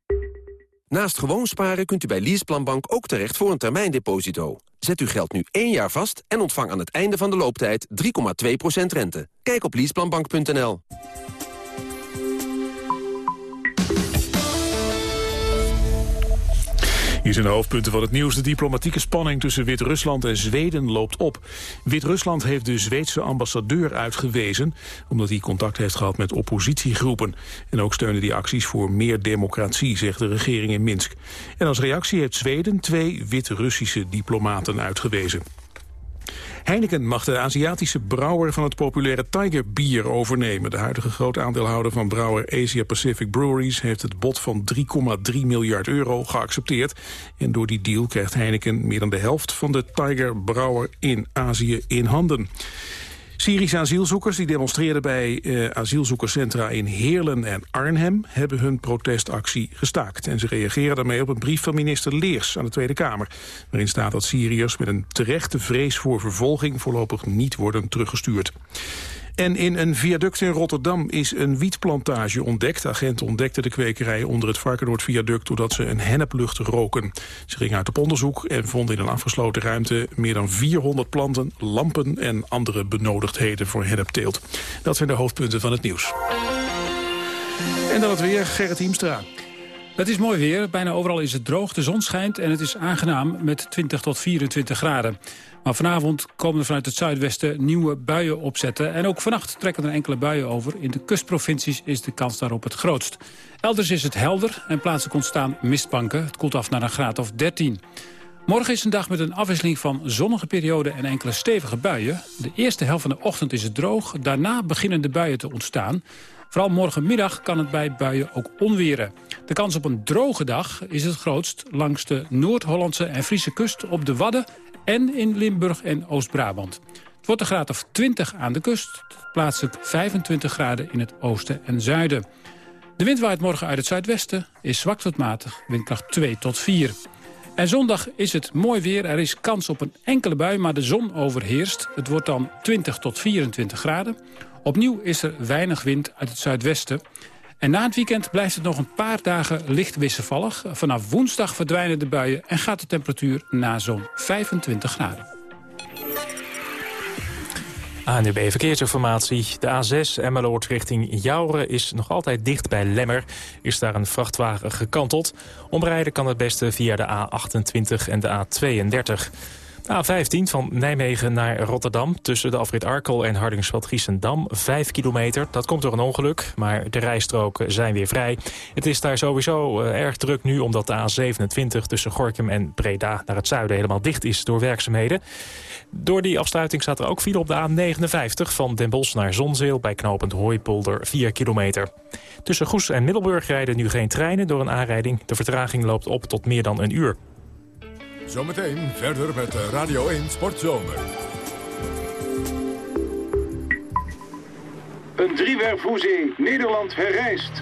Naast gewoon sparen kunt u bij Leaseplanbank ook terecht voor een termijndeposito. Zet uw geld nu één jaar vast en ontvang aan het einde van de looptijd 3,2% rente. Kijk op leaseplanbank.nl. Hier zijn de hoofdpunten van het nieuws. De diplomatieke spanning tussen Wit-Rusland en Zweden loopt op. Wit-Rusland heeft de Zweedse ambassadeur uitgewezen... omdat hij contact heeft gehad met oppositiegroepen. En ook steunen die acties voor meer democratie, zegt de regering in Minsk. En als reactie heeft Zweden twee Wit-Russische diplomaten uitgewezen. Heineken mag de Aziatische brouwer van het populaire Tiger bier overnemen. De huidige grote aandeelhouder van brouwer Asia Pacific Breweries... heeft het bod van 3,3 miljard euro geaccepteerd. En door die deal krijgt Heineken meer dan de helft van de Tiger brouwer in Azië in handen. Syrische asielzoekers die demonstreerden bij uh, asielzoekerscentra in Heerlen en Arnhem hebben hun protestactie gestaakt. En ze reageren daarmee op een brief van minister Leers aan de Tweede Kamer. Waarin staat dat Syriërs met een terechte vrees voor vervolging voorlopig niet worden teruggestuurd. En in een viaduct in Rotterdam is een wietplantage ontdekt. Agenten ontdekten de kwekerij onder het Varkenoordviaduct... doordat ze een henneplucht roken. Ze gingen uit op onderzoek en vonden in een afgesloten ruimte... meer dan 400 planten, lampen en andere benodigdheden voor hennepteelt. Dat zijn de hoofdpunten van het nieuws. En dan het weer, Gerrit Hiemstra. Het is mooi weer, bijna overal is het droog, de zon schijnt... en het is aangenaam met 20 tot 24 graden. Maar vanavond komen er vanuit het zuidwesten nieuwe buien opzetten. En ook vannacht trekken er enkele buien over. In de kustprovincies is de kans daarop het grootst. Elders is het helder en plaatselijk ontstaan mistbanken. Het koelt af naar een graad of 13. Morgen is een dag met een afwisseling van zonnige perioden en enkele stevige buien. De eerste helft van de ochtend is het droog. Daarna beginnen de buien te ontstaan. Vooral morgenmiddag kan het bij buien ook onweren. De kans op een droge dag is het grootst langs de Noord-Hollandse en Friese kust op de Wadden en in Limburg en Oost-Brabant. Het wordt een graad of 20 aan de kust, plaatselijk 25 graden in het oosten en zuiden. De wind waait morgen uit het zuidwesten, is zwak tot matig, windkracht 2 tot 4. En zondag is het mooi weer, er is kans op een enkele bui, maar de zon overheerst. Het wordt dan 20 tot 24 graden. Opnieuw is er weinig wind uit het zuidwesten. En na het weekend blijft het nog een paar dagen licht wisselvallig. Vanaf woensdag verdwijnen de buien en gaat de temperatuur naar zo'n 25 graden. ANUB Verkeersinformatie. De A6 Emmeloord richting Jouren is nog altijd dicht bij Lemmer. Is daar een vrachtwagen gekanteld. Omrijden kan het beste via de A28 en de A32. A15 van Nijmegen naar Rotterdam tussen de afrit Arkel en Hardingsveld-Giessendam. 5 kilometer, dat komt door een ongeluk, maar de rijstroken zijn weer vrij. Het is daar sowieso uh, erg druk nu omdat de A27 tussen Gorkum en Breda naar het zuiden helemaal dicht is door werkzaamheden. Door die afsluiting staat er ook file op de A59 van Den Bosch naar Zonzeel bij knopend Hooipolder 4 kilometer. Tussen Goes en Middelburg rijden nu geen treinen door een aanrijding. De vertraging loopt op tot meer dan een uur. Zometeen verder met Radio 1 Sportzomer. Een driewerfhoezing. Nederland herrijst.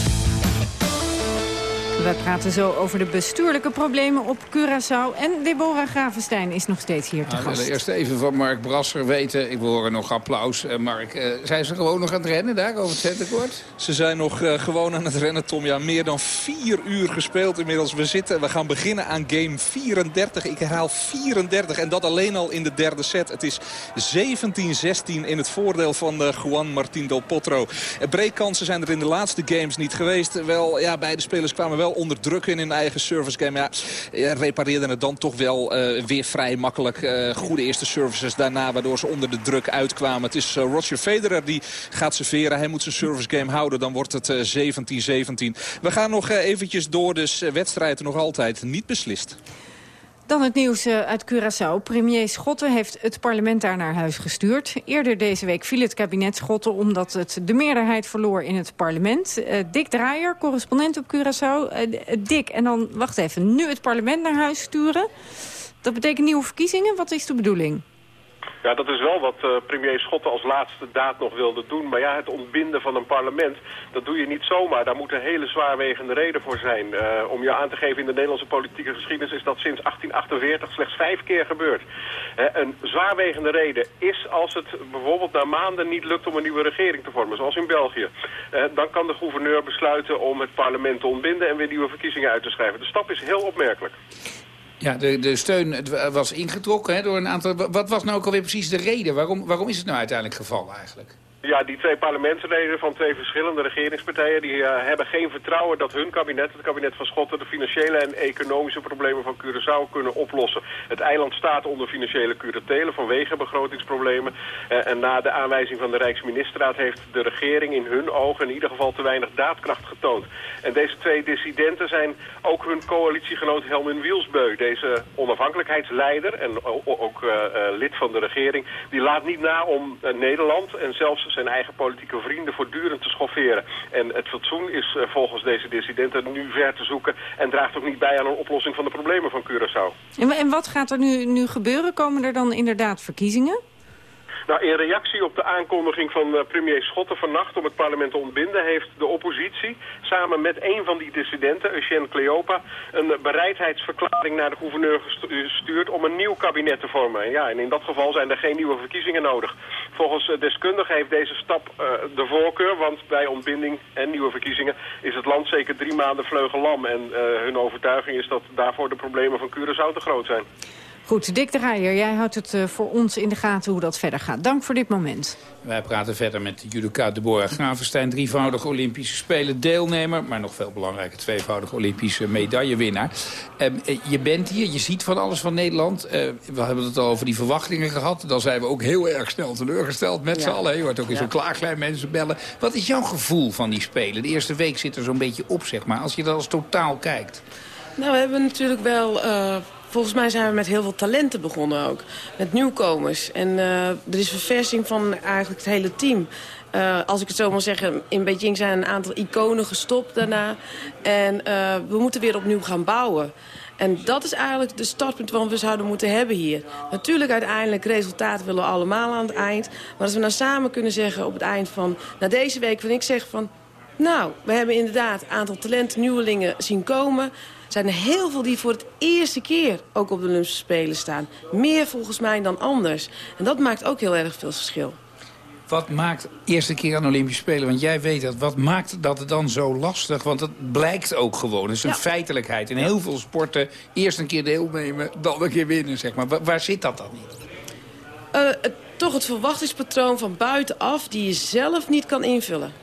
We praten zo over de bestuurlijke problemen op Curaçao. En Deborah Gravenstein is nog steeds hier te nou, gast. Eerst even van Mark Brasser weten. Ik hoor nog applaus. Uh, Mark, uh, zijn ze gewoon nog aan het rennen daar over het centercourt? Ze zijn nog uh, gewoon aan het rennen, Tom. Ja, meer dan vier uur gespeeld inmiddels. We, zitten, we gaan beginnen aan game 34. Ik herhaal 34. En dat alleen al in de derde set. Het is 17-16 in het voordeel van Juan Martín del Potro. Breekkansen zijn er in de laatste games niet geweest. Wel, ja, beide spelers kwamen wel onder druk in hun eigen service game. Ja, repareerden het dan toch wel uh, weer vrij makkelijk. Uh, goede eerste services daarna, waardoor ze onder de druk uitkwamen. Het is uh, Roger Federer die gaat serveren. Hij moet zijn service game houden. Dan wordt het 17-17. We gaan nog eventjes door. Dus wedstrijd nog altijd niet beslist. Dan het nieuws eh, uit Curaçao. Premier Schotten heeft het parlement daar naar huis gestuurd. Eerder deze week viel het kabinet Schotten omdat het de meerderheid verloor in het parlement. Uh, Dick Draaier, correspondent op Curaçao. Uh, Dick, en dan, wacht even, nu het parlement naar huis sturen. Dat betekent nieuwe verkiezingen. Wat is de bedoeling? Ja, dat is wel wat uh, premier Schotten als laatste daad nog wilde doen. Maar ja, het ontbinden van een parlement, dat doe je niet zomaar. Daar moet een hele zwaarwegende reden voor zijn. Uh, om je aan te geven, in de Nederlandse politieke geschiedenis is dat sinds 1848 slechts vijf keer gebeurd. Uh, een zwaarwegende reden is als het bijvoorbeeld na maanden niet lukt om een nieuwe regering te vormen, zoals in België. dan kan de gouverneur besluiten om het parlement te ontbinden en weer nieuwe verkiezingen uit te schrijven. De stap is heel opmerkelijk. Ja, de, de steun was ingetrokken hè, door een aantal... Wat was nou ook alweer precies de reden? Waarom, waarom is het nou uiteindelijk gevallen eigenlijk? Ja, die twee parlementsleden van twee verschillende regeringspartijen... die uh, hebben geen vertrouwen dat hun kabinet, het kabinet van Schotten... de financiële en economische problemen van Curaçao kunnen oplossen. Het eiland staat onder financiële curatelen vanwege begrotingsproblemen. Uh, en na de aanwijzing van de Rijksministerraad... heeft de regering in hun ogen in ieder geval te weinig daadkracht getoond. En deze twee dissidenten zijn ook hun coalitiegenoot Helmin Wielsbeu. Deze onafhankelijkheidsleider en ook uh, lid van de regering... die laat niet na om Nederland en zelfs zijn eigen politieke vrienden voortdurend te schofferen. En het fatsoen is volgens deze dissidenten nu ver te zoeken en draagt ook niet bij aan een oplossing van de problemen van Curaçao. En, en wat gaat er nu, nu gebeuren? Komen er dan inderdaad verkiezingen? Nou, in reactie op de aankondiging van uh, premier Schotten vannacht om het parlement te ontbinden... heeft de oppositie samen met een van die dissidenten, Eugène Cleopa... een bereidheidsverklaring naar de gouverneur gestuurd om een nieuw kabinet te vormen. En, ja, en in dat geval zijn er geen nieuwe verkiezingen nodig. Volgens uh, deskundigen heeft deze stap de voorkeur... want bij ontbinding en nieuwe verkiezingen is het land zeker drie maanden vleugellam. En hun overtuiging is dat daarvoor de problemen van Curaçao te groot zijn. Goed, Dick de Rijer, jij houdt het uh, voor ons in de gaten hoe dat verder gaat. Dank voor dit moment. Wij praten verder met judoka Deborah Gravenstein, drievoudig Olympische Spelen deelnemer, maar nog veel belangrijker, tweevoudig Olympische medaillewinnaar. Uh, je bent hier, je ziet van alles van Nederland. Uh, we hebben het al over die verwachtingen gehad. Dan zijn we ook heel erg snel teleurgesteld met ja. z'n allen. Je hoort ook in ja. zo'n klaaglijn mensen bellen. Wat is jouw gevoel van die Spelen? De eerste week zit er zo'n beetje op, zeg maar, als je dat als totaal kijkt. Nou, we hebben natuurlijk wel Volgens mij zijn we met heel veel talenten begonnen ook. Met nieuwkomers. En uh, er is verversing van eigenlijk het hele team. Uh, als ik het zo mag zeggen, in Beijing zijn een aantal iconen gestopt daarna. En uh, we moeten weer opnieuw gaan bouwen. En dat is eigenlijk de startpunt wat we zouden moeten hebben hier. Natuurlijk uiteindelijk resultaten willen we allemaal aan het eind. Maar als we nou samen kunnen zeggen op het eind van... na deze week, van ik zeg van... nou, we hebben inderdaad een aantal talenten, nieuwelingen zien komen zijn er heel veel die voor het eerste keer ook op de Olympische Spelen staan. Meer volgens mij dan anders. En dat maakt ook heel erg veel verschil. Wat maakt eerste keer aan de Olympische Spelen, want jij weet dat, wat maakt dat dan zo lastig? Want het blijkt ook gewoon, het is een ja. feitelijkheid. In heel veel sporten eerst een keer deelnemen, dan een keer winnen, zeg maar. Waar, waar zit dat dan niet? Uh, het, toch het verwachtingspatroon van buitenaf die je zelf niet kan invullen.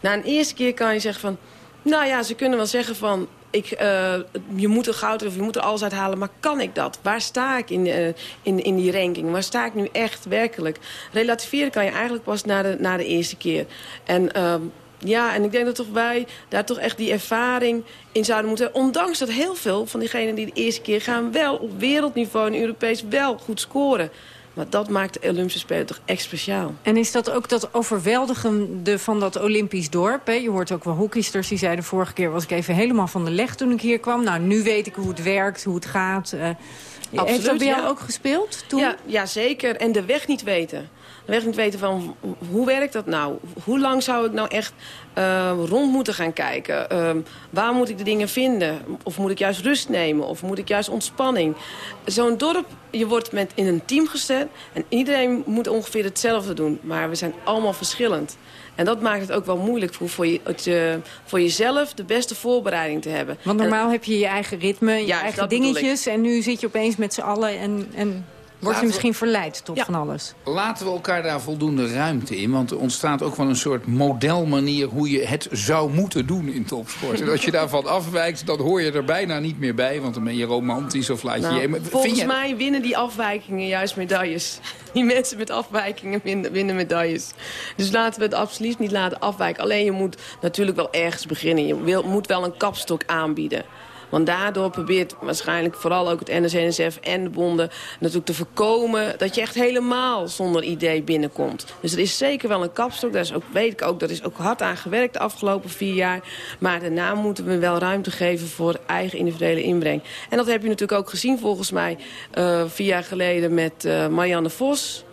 Na een eerste keer kan je zeggen van... Nou ja, ze kunnen wel zeggen van ik, uh, je moet er goud of je moet er alles uithalen, maar kan ik dat? Waar sta ik in, uh, in, in die ranking? Waar sta ik nu echt werkelijk? Relativeren kan je eigenlijk pas na de, na de eerste keer. En uh, ja, en ik denk dat toch wij daar toch echt die ervaring in zouden moeten Ondanks dat heel veel van diegenen die de eerste keer gaan... wel op wereldniveau en Europees wel goed scoren. Maar dat maakt de Olympische Spelen toch echt speciaal. En is dat ook dat overweldigende van dat Olympisch dorp? Hè? Je hoort ook wel hockeysters die zeiden... vorige keer was ik even helemaal van de leg toen ik hier kwam. Nou, nu weet ik hoe het werkt, hoe het gaat. Uh, Absoluut, heeft dat bij jou ja. ook gespeeld toen? Ja, ja, zeker. En de weg niet weten. Weg niet weten van, hoe werkt dat nou? Hoe lang zou ik nou echt uh, rond moeten gaan kijken? Uh, waar moet ik de dingen vinden? Of moet ik juist rust nemen? Of moet ik juist ontspanning? Zo'n dorp, je wordt met in een team gezet... en iedereen moet ongeveer hetzelfde doen. Maar we zijn allemaal verschillend. En dat maakt het ook wel moeilijk voor, voor, je, uh, voor jezelf de beste voorbereiding te hebben. Want normaal en, heb je je eigen ritme, je ja, eigen dingetjes... en nu zit je opeens met z'n allen en... en... Word je misschien we... verleid tot ja. van alles? Laten we elkaar daar voldoende ruimte in. Want er ontstaat ook wel een soort modelmanier... hoe je het zou moeten doen in topsport. En als je daarvan afwijkt, dan hoor je er bijna niet meer bij. Want dan ben je romantisch of laat je... Nou, je... Volgens je... mij winnen die afwijkingen juist medailles. Die mensen met afwijkingen winnen, winnen medailles. Dus laten we het absoluut niet laten afwijken. Alleen je moet natuurlijk wel ergens beginnen. Je wil, moet wel een kapstok aanbieden. Want daardoor probeert waarschijnlijk vooral ook het NSNSF en de bonden natuurlijk te voorkomen dat je echt helemaal zonder idee binnenkomt. Dus er is zeker wel een kapstok, daar is ook, weet ik ook, dat is ook hard aan gewerkt de afgelopen vier jaar. Maar daarna moeten we wel ruimte geven voor eigen individuele inbreng. En dat heb je natuurlijk ook gezien volgens mij uh, vier jaar geleden met uh, Marianne Vos.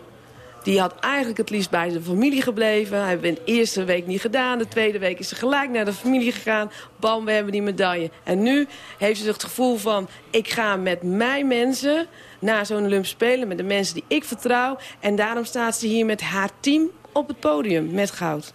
Die had eigenlijk het liefst bij de familie gebleven. Hij heeft de eerste week niet gedaan. De tweede week is ze gelijk naar de familie gegaan. Bam, we hebben die medaille. En nu heeft ze het gevoel van... ik ga met mijn mensen naar zo'n Olympische Spelen... met de mensen die ik vertrouw. En daarom staat ze hier met haar team op het podium met goud.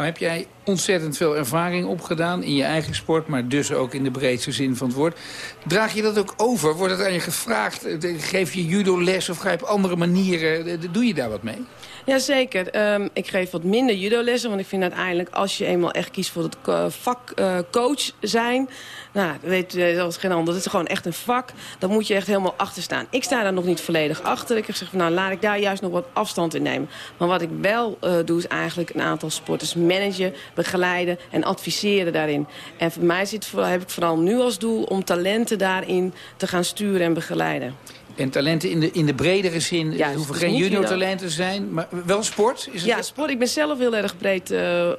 Nou heb jij ontzettend veel ervaring opgedaan in je eigen sport... maar dus ook in de breedste zin van het woord. Draag je dat ook over? Wordt het aan je gevraagd? Geef je judo les of ga je op andere manieren? Doe je daar wat mee? Jazeker. Um, ik geef wat minder judolessen. Want ik vind uiteindelijk als je eenmaal echt kiest voor het uh, vak uh, coach zijn... Nou, dat weet je als geen ander. Dat is gewoon echt een vak. Dan moet je echt helemaal achter staan. Ik sta daar nog niet volledig achter. Ik heb gezegd, nou laat ik daar juist nog wat afstand in nemen. Maar wat ik wel uh, doe is eigenlijk een aantal sporters managen, begeleiden en adviseren daarin. En voor mij zit, heb ik vooral nu als doel om talenten daarin te gaan sturen en begeleiden. En talenten in de, in de bredere zin, Ja, het hoeven dus geen niet junior judo. talenten te zijn, maar wel sport? Is het Ja, sport. Ik ben zelf heel erg breed. eh, eh,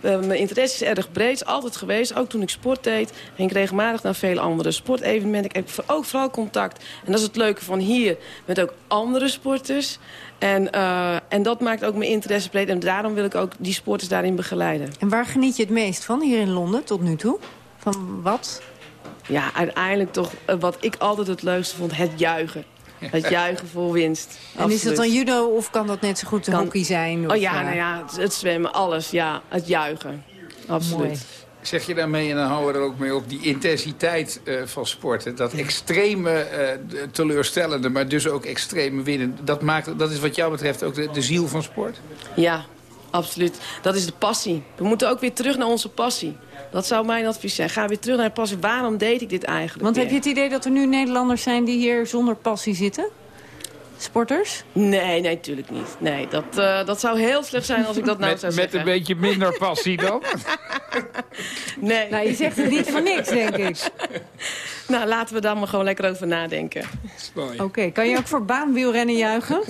mijn interesse is erg breed. Is altijd geweest. Ook toen ik sport deed. Ging ik regelmatig naar vele andere sportevenementen. Ik heb ook vooral contact. En dat is het leuke van hier. Met ook andere sporters. En, eh, en dat maakt ook mijn interesse breed. En daarom wil ik ook die sporters daarin begeleiden. En waar geniet je het meest van hier in Londen tot nu toe? Van wat? Ja, uiteindelijk toch eh, wat ik altijd het leukste vond. Het juigen. Het [laughs] juichen voor winst. En is dat dan judo of kan dat net zo goed de Kan- hockey zijn? Of, Oh ja, eh, nou ja, het, het zwemmen, alles. Ja, het juichen. Absoluut. Mooi. Zeg je daarmee, en dan houden we er ook mee op, die intensiteit eh, van sporten. Dat extreme, eh, de teleurstellende, maar dus ook extreme winnen. Dat, maakt, dat is wat jou betreft ook de, de ziel van sport? Ja, absoluut. Dat is de passie. We moeten ook weer terug naar onze passie. Dat zou mijn advies zijn. Ga weer terug naar de passie. Waarom deed ik dit eigenlijk? Want heb je het idee dat er nu Nederlanders zijn die hier zonder passie zitten? Sporters? Nee, nee, natuurlijk niet. Nee, dat, eh, dat zou heel slecht zijn als ik dat nou met, zou met zeggen. een beetje minder passie dan? [laughs] Nee. Nou, je zegt het niet voor niks, denk ik. [laughs] nou, laten we daar maar gewoon lekker over nadenken. Oké, kan je ook voor baanwielrennen juichen?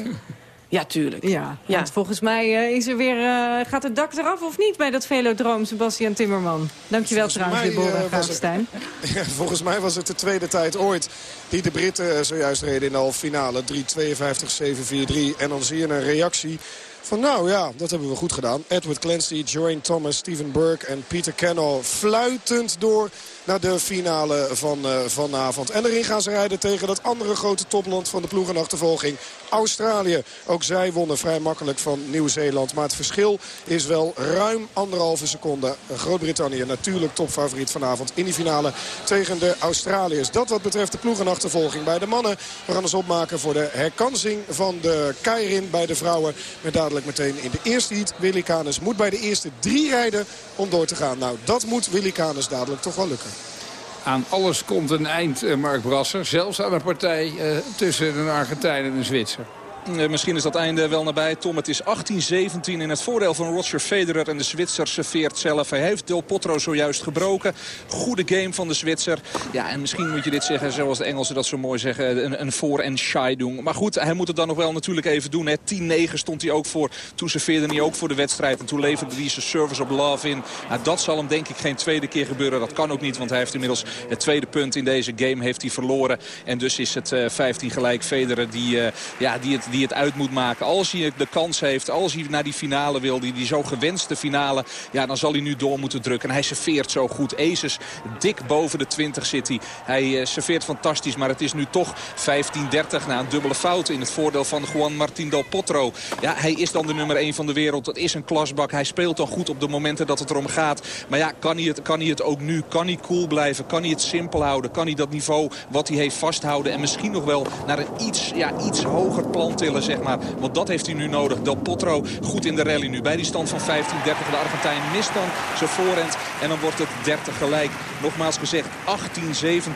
Ja, tuurlijk. Ja, Ja. want volgens mij eh, is er weer, eh, gaat het dak eraf of niet bij dat velodroom, Sebastian Timmerman. Dankjewel trouwens, mij, Deborah eh, Graafstein. [laughs] Ja, volgens mij was het de tweede tijd ooit die de Britten zojuist reden in de halve finale. 3.52.743. En dan zie je een reactie van nou ja, dat hebben we goed gedaan. Edward Clancy, Joanne Thomas, Steven Burke en Peter Kennel fluitend door naar de finale van eh, vanavond. En erin gaan ze rijden tegen dat andere grote topland van de ploegenachtervolging. Australië. Ook zij wonnen vrij makkelijk van Nieuw-Zeeland. Maar het verschil is wel ruim anderhalve seconde. Groot-Brittannië natuurlijk topfavoriet vanavond in die finale tegen de Australiërs. Dat wat betreft de ploegenachtervolging bij de mannen. We gaan ons opmaken voor de herkansing van de Keirin bij de vrouwen. Met dadelijk meteen in de eerste heat. Willy Canes moet bij de eerste drie rijden om door te gaan. Nou, dat moet Willy Canes dadelijk toch wel lukken. Aan alles komt een eind, eh, Mark Brasser. Zelfs aan een partij eh, tussen een Argentijn en een Zwitser. Eh, Misschien is dat einde wel nabij. Tom, het is 18-17 in het voordeel van Roger Federer. En de Zwitser serveert zelf. Hij heeft Del Potro zojuist gebroken. Goede game van de Zwitser. Ja, en misschien moet je dit zeggen, zoals de Engelsen dat zo mooi zeggen. Een, een voor- en shy doen. Maar goed, hij moet het dan nog wel natuurlijk even doen. hè. 10-9 stond hij ook voor. Toen serveerde hij ook voor de wedstrijd. En toen leverde hij zijn service op love in. Dat zal hem denk ik geen tweede keer gebeuren. Dat kan ook niet, want hij heeft inmiddels het tweede punt in deze game heeft hij verloren. En dus is het eh, 15 gelijk Federer die, eh, ja, die, het, die het uit moet maken. Als hij de kans heeft, als hij naar die finale wil, die, die zo gewenste finale, ja, dan zal hij nu door moeten drukken. En hij serveert zo goed. Aces dik boven de 20 zit hij. Hij eh, serveert fantastisch, maar het is nu toch 15-30 na een dubbele fout in het voordeel van Juan Martín del Potro. Ja, hij is dan de nummer 1 van de wereld. Dat is een klasbak. Hij speelt dan goed op de momenten dat het erom gaat. Maar ja, kan hij het, kan hij het ook nu? Kan hij cool blijven? Kan hij het simpel houden? Kan hij dat niveau wat hij heeft vasthouden? En misschien nog wel naar een iets, ja, iets hoger plan zeg maar. Want dat heeft hij nu nodig. Del Potro goed in de rally nu. Bij die stand van 15-30. De Argentijn mist dan zijn voorhand. En dan wordt het 30 gelijk. Nogmaals gezegd 18-17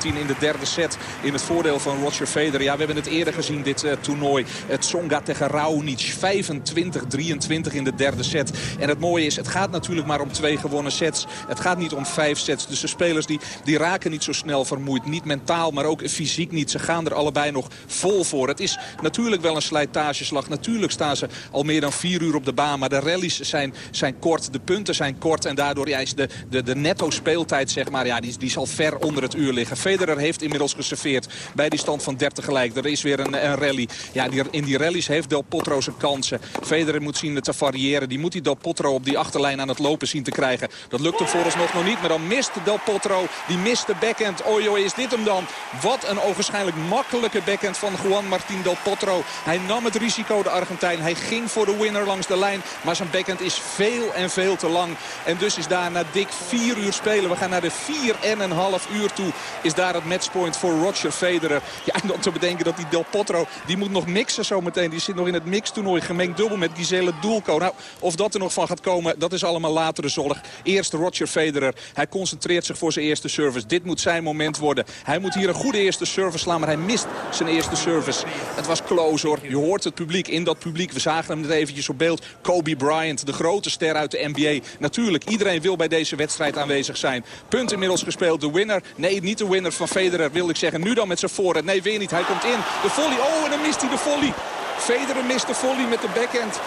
in de derde set. In het voordeel van Roger Federer. Ja, we hebben het eerder gezien, dit eh, toernooi. Het Tsonga tegen Raonic. 25-23 in de derde set. En het mooie is, het gaat natuurlijk maar om twee gewonnen sets. Het gaat niet om vijf sets. Dus de spelers die, die raken niet zo snel vermoeid. Niet mentaal, maar ook fysiek niet. Ze gaan er allebei nog vol voor. Het is natuurlijk wel een slijtageslag. Natuurlijk staan ze al meer dan vier uur op de baan. Maar de rallies zijn, zijn kort. De punten zijn kort. En daardoor ja, is de, de, de netto speeltijd, zeg maar, die, die zal ver onder het uur liggen. Federer heeft inmiddels geserveerd bij die stand van 30 gelijk. Er is weer een, een rally. Ja, die, in die rallies heeft Del Potro zijn kansen. Federer moet zien te variëren. Die moet die Del Potro op die achterlijn aan het lopen zien te krijgen. Dat lukt hem vooralsnog nog niet. Maar dan mist Del Potro. Die mist de backhand. Oei, is dit hem dan? Wat een ogenschijnlijk makkelijke backhand van Juan Martín Del Potro. Hij nam het risico, de Argentijn. Hij ging voor de winner langs de lijn. Maar zijn backhand is veel en veel te lang. En dus is daar na dik vier uur spelen. We gaan naar de vier en een half uur toe. Is daar het matchpoint voor Roger Federer. Ja, en dan te bedenken dat die Del Potro, die moet nog mixen zometeen. Die zit nog in het mixtoernooi gemengd dubbel met Gisele Doelko. Nou, of dat er nog van gaat komen, dat is allemaal latere zorg. Eerst Roger Federer. Hij concentreert zich voor zijn eerste service. Dit moet zijn moment worden. Hij moet hier een goede eerste service slaan, maar hij mist zijn eerste service. Het was close hoor. Je hoort het publiek in dat publiek. We zagen hem net eventjes op beeld. Kobe Bryant, de grote ster uit de NBA. Natuurlijk, iedereen wil bij deze wedstrijd aanwezig zijn. Punt inmiddels gespeeld. De winner, nee niet de winner van Federer wil ik zeggen. Nu dan met zijn voorhand. Nee weer niet, hij komt in. De volley, oh en dan mist hij de volley. Federer mist de volley met de backhand.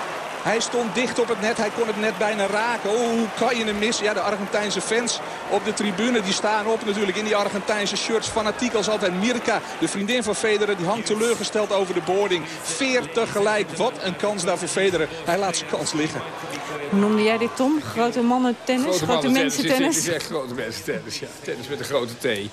Hij stond dicht op het net. Hij kon het net bijna raken. Oh, hoe kan je hem missen? Ja, de Argentijnse fans op de tribune die staan op natuurlijk in die Argentijnse shirts. Fanatiek als altijd. Mirka, de vriendin van Federer, die hangt teleurgesteld over de boarding. 40 gelijk. Wat een kans daar voor Federer. Hij laat zijn kans liggen. Hoe noemde jij dit, Tom? Grote mannen tennis? Grote, grote mensen tennis? Het is echt grote mensen tennis, ja. Tennis met een grote T.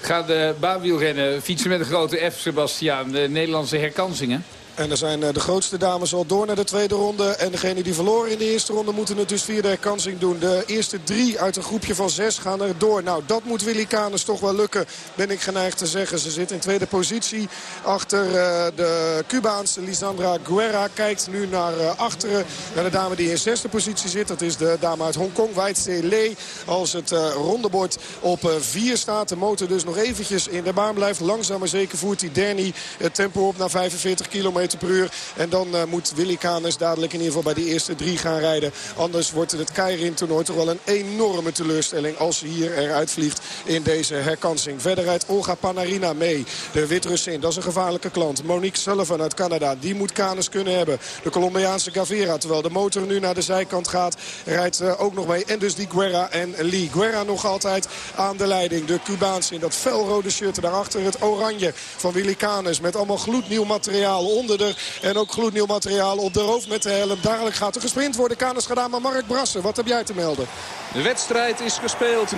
Ga de baanwielrennen fietsen met een grote F, Sebastiaan. De Nederlandse herkansingen. En er zijn eh, de grootste dames al door naar de tweede ronde. En degene die verloren in de eerste ronde moeten het dus via de herkansing doen. De eerste drie uit een groepje van zes gaan er door. Nou, dat moet Willy Canes toch wel lukken, ben ik geneigd te zeggen. Ze zit in tweede positie achter uh, de Cubaanse Lisandra Guerra. Kijkt nu naar uh, achteren, naar de dame die in zesde positie zit. Dat is de dame uit Hongkong, Weitse Lee. Als het rondebord op vier staat. De motor dus nog eventjes in de baan blijft. Langzaam maar zeker voert die Danny het tempo op naar 45 kilometer per uur. En dan uh, moet Willy Canes dadelijk in ieder geval bij die eerste drie gaan rijden. Anders wordt het Keirin toernooi toch wel een enorme teleurstelling als ze hier eruit vliegt in deze herkansing. Verder rijdt Olga Panarina mee. De Wit-Russin, dat is een gevaarlijke klant. Monique Sullivan uit Canada, die moet Canes kunnen hebben. De Colombiaanse Gavera, terwijl de motor nu naar de zijkant gaat, rijdt uh, ook nog mee. En dus die Guerra en Lee. Guerra nog altijd aan de leiding. De Cubaanse in dat felrode shirt. Daarachter het oranje van Willy Canes met allemaal gloednieuw materiaal onder en ook gloednieuw materiaal op de hoofd met de helm. Dadelijk gaat er gesprint worden. Kanus gedaan, maar Mark Brassen, wat heb jij te melden? De wedstrijd is gespeeld. 19-17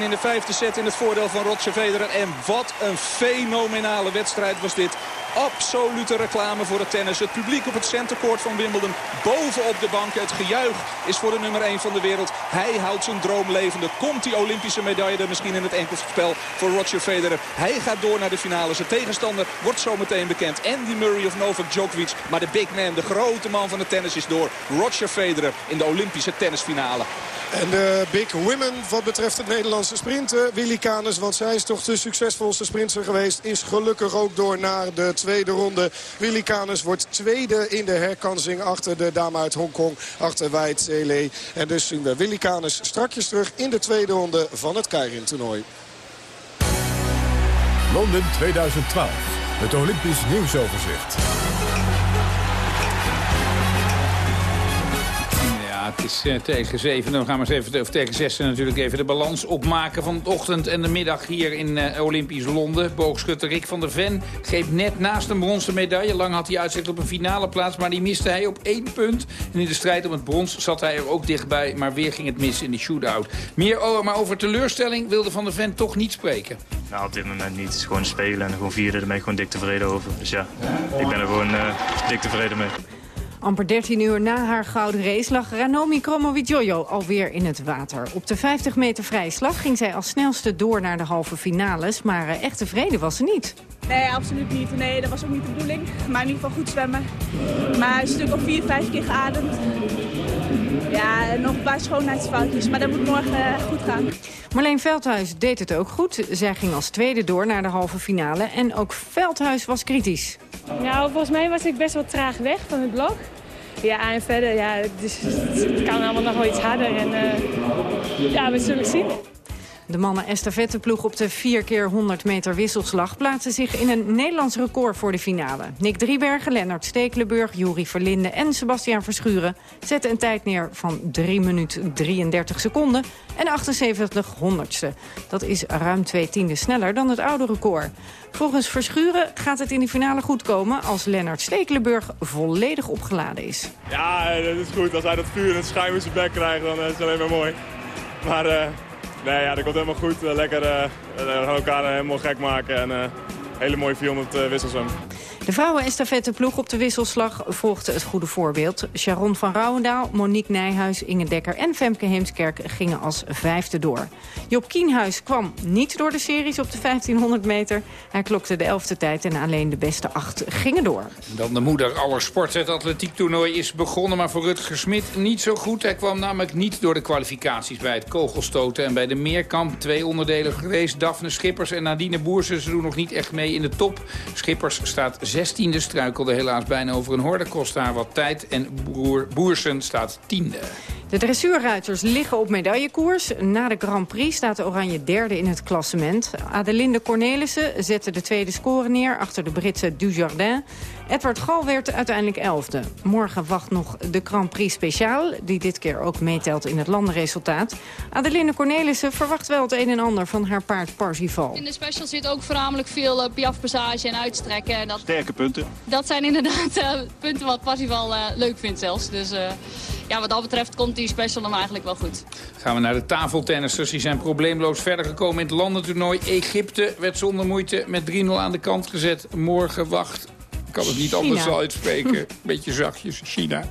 in de vijfde set in het voordeel van Roger Federer. En wat een fenomenale wedstrijd was dit. Absolute reclame voor het tennis. Het publiek op het centercourt van Wimbledon. Bovenop de banken. Het gejuich is voor de nummer 1 van de wereld. Hij houdt zijn droom levende. Komt die Olympische medaille er misschien in het enkelspel voor Roger Federer. Hij gaat door naar de finale. Zijn tegenstander wordt zometeen bekend. Andy Murray of Novak Djokovic. Maar de big man, de grote man van het tennis is door. Roger Federer in de Olympische tennisfinale. En de big women wat betreft het Nederlandse sprinten. Willy Canes, want zij is toch de succesvolste sprinter geweest. Is gelukkig ook door naar de tweede ronde. Willy Canes wordt tweede in de herkansing achter de dame uit Hongkong. Achter Wijd Zele. En dus zien we Willy Canes strakjes terug in de tweede ronde van het Keirin toernooi. Londen 2012. Het Olympisch nieuwsoverzicht. Het is uh, tegen zeven. Dan gaan we eens even, of tegen zes natuurlijk even de balans opmaken van de ochtend en de middag hier in uh, Olympisch Londen. Boogschutter Rick van der Ven greep net naast een bronzen medaille. Lang had hij uitzicht op een finale plaats, maar die miste hij op één punt. En in de strijd om het brons zat hij er ook dichtbij, maar weer ging het mis in de shootout. Meer oh, maar over teleurstelling wilde van der Ven toch niet spreken. Nou, op dit moment niet. Gewoon spelen en gewoon vieren. Daar ben ik gewoon dik tevreden over. Dus ja, ik ben er gewoon uh, dik tevreden mee. Amper 13 uur na haar gouden race lag Ranomi Kromowidjojo alweer in het water. Op de 50 meter vrije slag ging zij als snelste door naar de halve finales. Maar uh, echt tevreden was ze niet. Nee, absoluut niet. Nee, dat was ook niet de bedoeling. Maar in ieder geval goed zwemmen. Maar een stuk of vier, vijf keer geademd. Ja, nog een paar schoonheidsfoutjes. Maar dat moet morgen uh, goed gaan. Marleen Veldhuis deed het ook goed. Zij ging als tweede door naar de halve finale. En ook Veldhuis was kritisch. Nou, volgens mij was ik best wel traag weg van het blok. Ja, en verder, ja, dus, het kan allemaal nog wel iets harder. En uh, ja, we zullen zien. De mannen estafetteploeg op de 4 keer 100 meter wisselslag... plaatsen zich in een Nederlands record voor de finale. Nick Driebergen, Lennart Stekelenburg, Juri Verlinde en Sebastiaan Verschuren... zetten een tijd neer van 3 minuten 33 seconden en 78 honderdste. Dat is ruim twee tienden sneller dan het oude record. Volgens Verschuren gaat het in de finale goed komen... als Lennart Stekelenburg volledig opgeladen is. Ja, dat is goed. Als hij dat vuur en het schuim in zijn bek krijgt, dan is het alleen maar mooi. Maar... Uh... Nee, ja, dat komt helemaal goed. Eh, lekker, uh, we gaan elkaar helemaal gek maken en hele mooie 400 uh, wissels. De vrouwen-estafetteploeg op de wisselslag volgde het goede voorbeeld. Sharon van Rouwendaal, Monique Nijhuis, Inge Dekker en Femke Heemskerk gingen als vijfde door. Job Kienhuis kwam niet door de series op de 1500 meter. Hij klokte de elfde tijd en alleen de beste acht gingen door. Dan de moeder aller sporten. Het atletiektoernooi is begonnen, maar voor Rutger Smit niet zo goed. Hij kwam namelijk niet door de kwalificaties bij het kogelstoten en bij de meerkamp. Twee onderdelen geweest. Daphne Schippers en Nadine Boersen. Ze doen nog niet echt mee in de top. Schippers staat 16e, struikelde helaas bijna over een horde. Kost haar wat tijd en Boer, Boersen staat tiende. De dressuurruiters liggen op medaillekoers. Na de Grand Prix staat de Oranje derde in het klassement. Adelinde Cornelissen zette de tweede score neer achter de Britse Dujardin. Edward Gal werd uiteindelijk elfde. Morgen wacht nog de Grand Prix Speciaal... die dit keer ook meetelt in het landenresultaat. Adelinde Cornelissen verwacht wel het een en ander van haar paard Parsifal. In de special zit ook voornamelijk veel uh, piafpassage en uitstrekken. En dat, Sterke punten. Dat zijn inderdaad uh, punten wat Parsifal uh, leuk vindt zelfs. Dus ja, wat dat betreft komt die special hem eigenlijk wel goed. Gaan we naar de tafeltennissers. Die zijn probleemloos verder gekomen in het landentoernooi. Egypte werd zonder moeite met 3-0 aan de kant gezet. Morgen wacht kan het niet China. anders uitspreken. Beetje zachtjes, China. [laughs]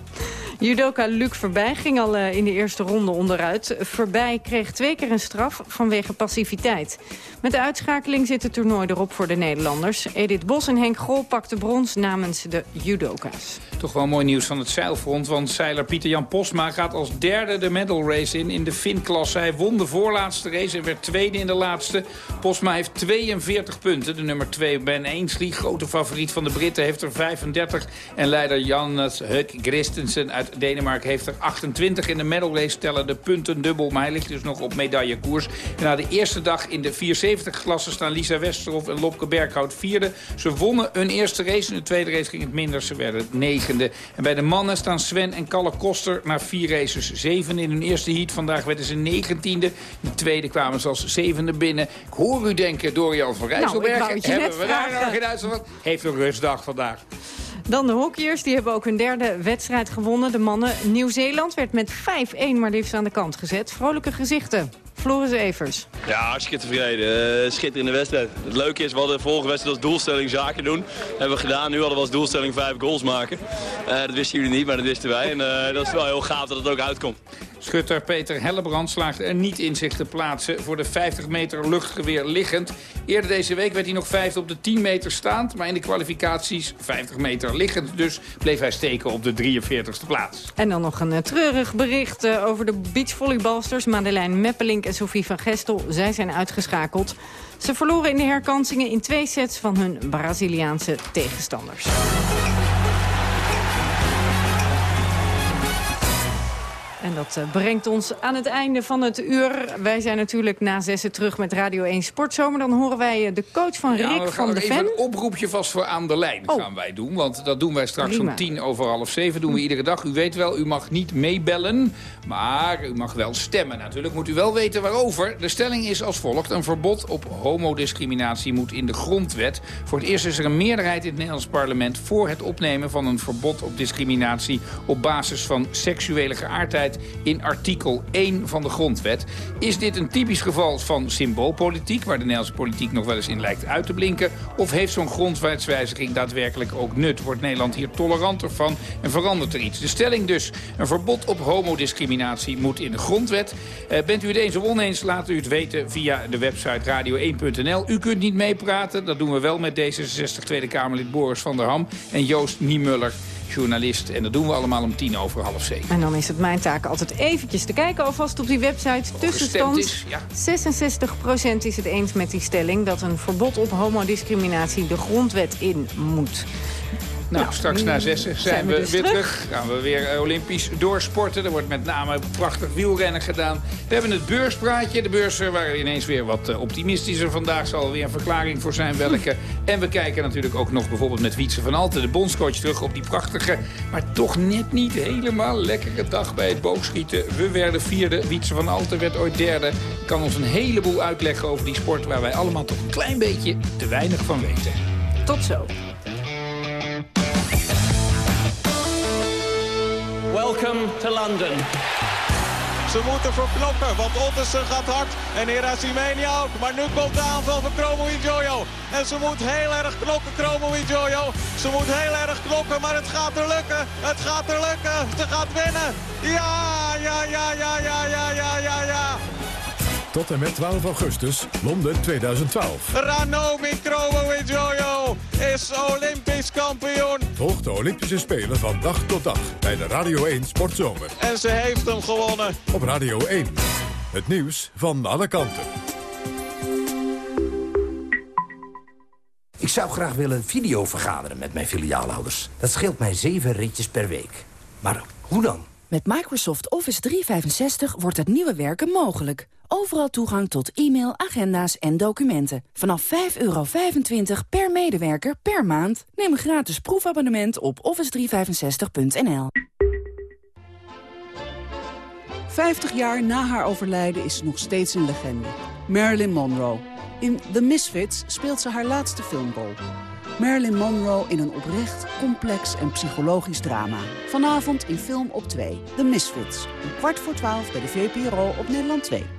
Judoka Luc Verbij ging al in de eerste ronde onderuit. Verbij kreeg twee keer een straf vanwege passiviteit. Met de uitschakeling zit het toernooi erop voor de Nederlanders. Edith Bos en Henk Grol pakten brons namens de judoka's. Toch wel mooi nieuws van het zeilfront, want zeiler Pieter-Jan Posma gaat als derde de medal race in in de Fin-klasse. Hij won de voorlaatste race en werd tweede in de laatste. Posma heeft 42 punten. De nummer 2 Ben Ainsley, grote favoriet van de Britten, heeft er 35. En leider Jannes Huk Christensen uit Denemarken heeft er 28. In de medal race tellen de punten dubbel, maar hij ligt dus nog op medaillekoers. En na de eerste dag in de 470-klasse staan Lisa Westerhof en Lopke Berghout vierde. Ze wonnen hun eerste race. In de tweede race ging het minder. Ze werden negen. En bij de mannen staan Sven en Kalle Koster na vier races. Zeven in hun eerste heat. Vandaag werden ze negentiende. In de tweede kwamen ze als zevende binnen. Ik hoor u denken, Dorian van Rijsselberg. Nou, hebben we daar nog in Duitsland? Heeft een rustdag vandaag. Dan de hockeyers, die hebben ook hun derde wedstrijd gewonnen. De mannen Nieuw-Zeeland werd met 5-1 maar liefst aan de kant gezet. Vrolijke gezichten. Floris Evers. Ja, hartstikke tevreden. Uh, schitterende wedstrijd. Het leuke is, we hadden de vorige wedstrijd als doelstelling zaken doen. Dat hebben we gedaan. Nu hadden we als doelstelling vijf goals maken. Uh, dat wisten jullie niet, maar dat wisten wij. En uh, dat is wel heel gaaf dat het ook uitkomt. Schutter Peter Hellebrand slaagde er niet in zich te plaatsen voor de 50 meter luchtgeweer liggend. Eerder deze week werd hij nog vijfde op de 10 meter staand. Maar in de kwalificaties 50 meter liggend. Dus bleef hij steken op de 43ste plaats. En dan nog een treurig bericht over de beachvolleybalsters. Madeleine Meppelink en Sophie van Gestel. Zij zijn uitgeschakeld. Ze verloren in de herkansingen in twee sets van hun Braziliaanse tegenstanders. En dat eh, brengt ons aan het einde van het uur. Wij zijn natuurlijk na zessen terug met Radio 1 Sportzomer. Dan horen wij eh, de coach van Rick van de Ven. Even een oproepje vast voor aan de lijn oh. gaan wij doen. Want dat doen wij straks om tien over half zeven. doen we iedere dag. U weet wel, u mag niet meebellen. Maar u mag wel stemmen. Natuurlijk moet u wel weten waarover. De stelling is als volgt. Een verbod op homodiscriminatie moet in de grondwet. Voor het eerst is er een meerderheid in het Nederlands parlement... voor het opnemen van een verbod op discriminatie... op basis van seksuele geaardheid in artikel 1 van de grondwet. Is dit een typisch geval van symboolpolitiek... waar de Nederlandse politiek nog wel eens in lijkt uit te blinken? Of heeft zo'n grondwetswijziging daadwerkelijk ook nut? Wordt Nederland hier toleranter van en verandert er iets? De stelling dus, een verbod op homodiscriminatie moet in de grondwet. Eh, bent u het eens of oneens, laat u het weten via de website radio1.nl. U kunt niet meepraten, dat doen we wel met D66 Tweede Kamerlid Boris van der Ham en Joost Niemuller journalist. En dat doen we allemaal om tien over half zeven. En dan is het mijn taak altijd eventjes te kijken alvast op die website. Tussenstand, is, ja. 66% is het eens met die stelling... dat een verbod op homodiscriminatie de grondwet in moet. Nou, straks na zessen zijn, we, dus weer terug. Gaan we weer eh, olympisch doorsporten. Er wordt met name prachtig wielrennen gedaan. We hebben het beurspraatje. De beurzen waren ineens weer wat eh, optimistischer. Vandaag zal er weer een verklaring voor zijn welke. En we kijken natuurlijk ook nog bijvoorbeeld met Wietse van Alten... de bondscoach terug op die prachtige, maar toch net niet helemaal lekkere dag bij het boogschieten. We werden vierde. Wietse van Alten werd ooit derde. Kan ons een heleboel uitleggen over die sport... waar wij allemaal toch een klein beetje te weinig van weten. Tot zo. welcome te London. Ze moeten verknoppen, want Ottersen gaat hard en Herasimenia ook. Maar nu komt de aanval van Kromo Jojo. En ze moet heel erg knokken, Kromo Jojo. Ze moet heel erg knokken, maar het gaat er lukken. Het gaat er lukken. Ze gaat winnen. Ja, ja, ja, ja, ja, ja, ja, ja. Tot en met 12 augustus, Londen 2012. Ranomi Kromowidjojo is Olympisch kampioen. Volg de Olympische Spelen van dag tot dag bij de Radio 1 Sportzomer. En ze heeft hem gewonnen. Op Radio 1. Het nieuws van alle kanten. Ik zou graag willen video vergaderen met mijn filiaalhouders. Dat scheelt mij zeven ritjes per week. Maar hoe dan? Met Microsoft Office 365 wordt het nieuwe werken mogelijk. Overal toegang tot e-mail, agenda's en documenten. Vanaf 5,25 per medewerker per maand. Neem een gratis proefabonnement op office365.nl. 50 jaar na haar overlijden is ze nog steeds een legende. Marilyn Monroe. In The Misfits speelt ze haar laatste filmrol. Marilyn Monroe in een oprecht, complex en psychologisch drama. Vanavond in Film op 2. The Misfits. Een kwart voor 12 bij de VPRO op Nederland 2.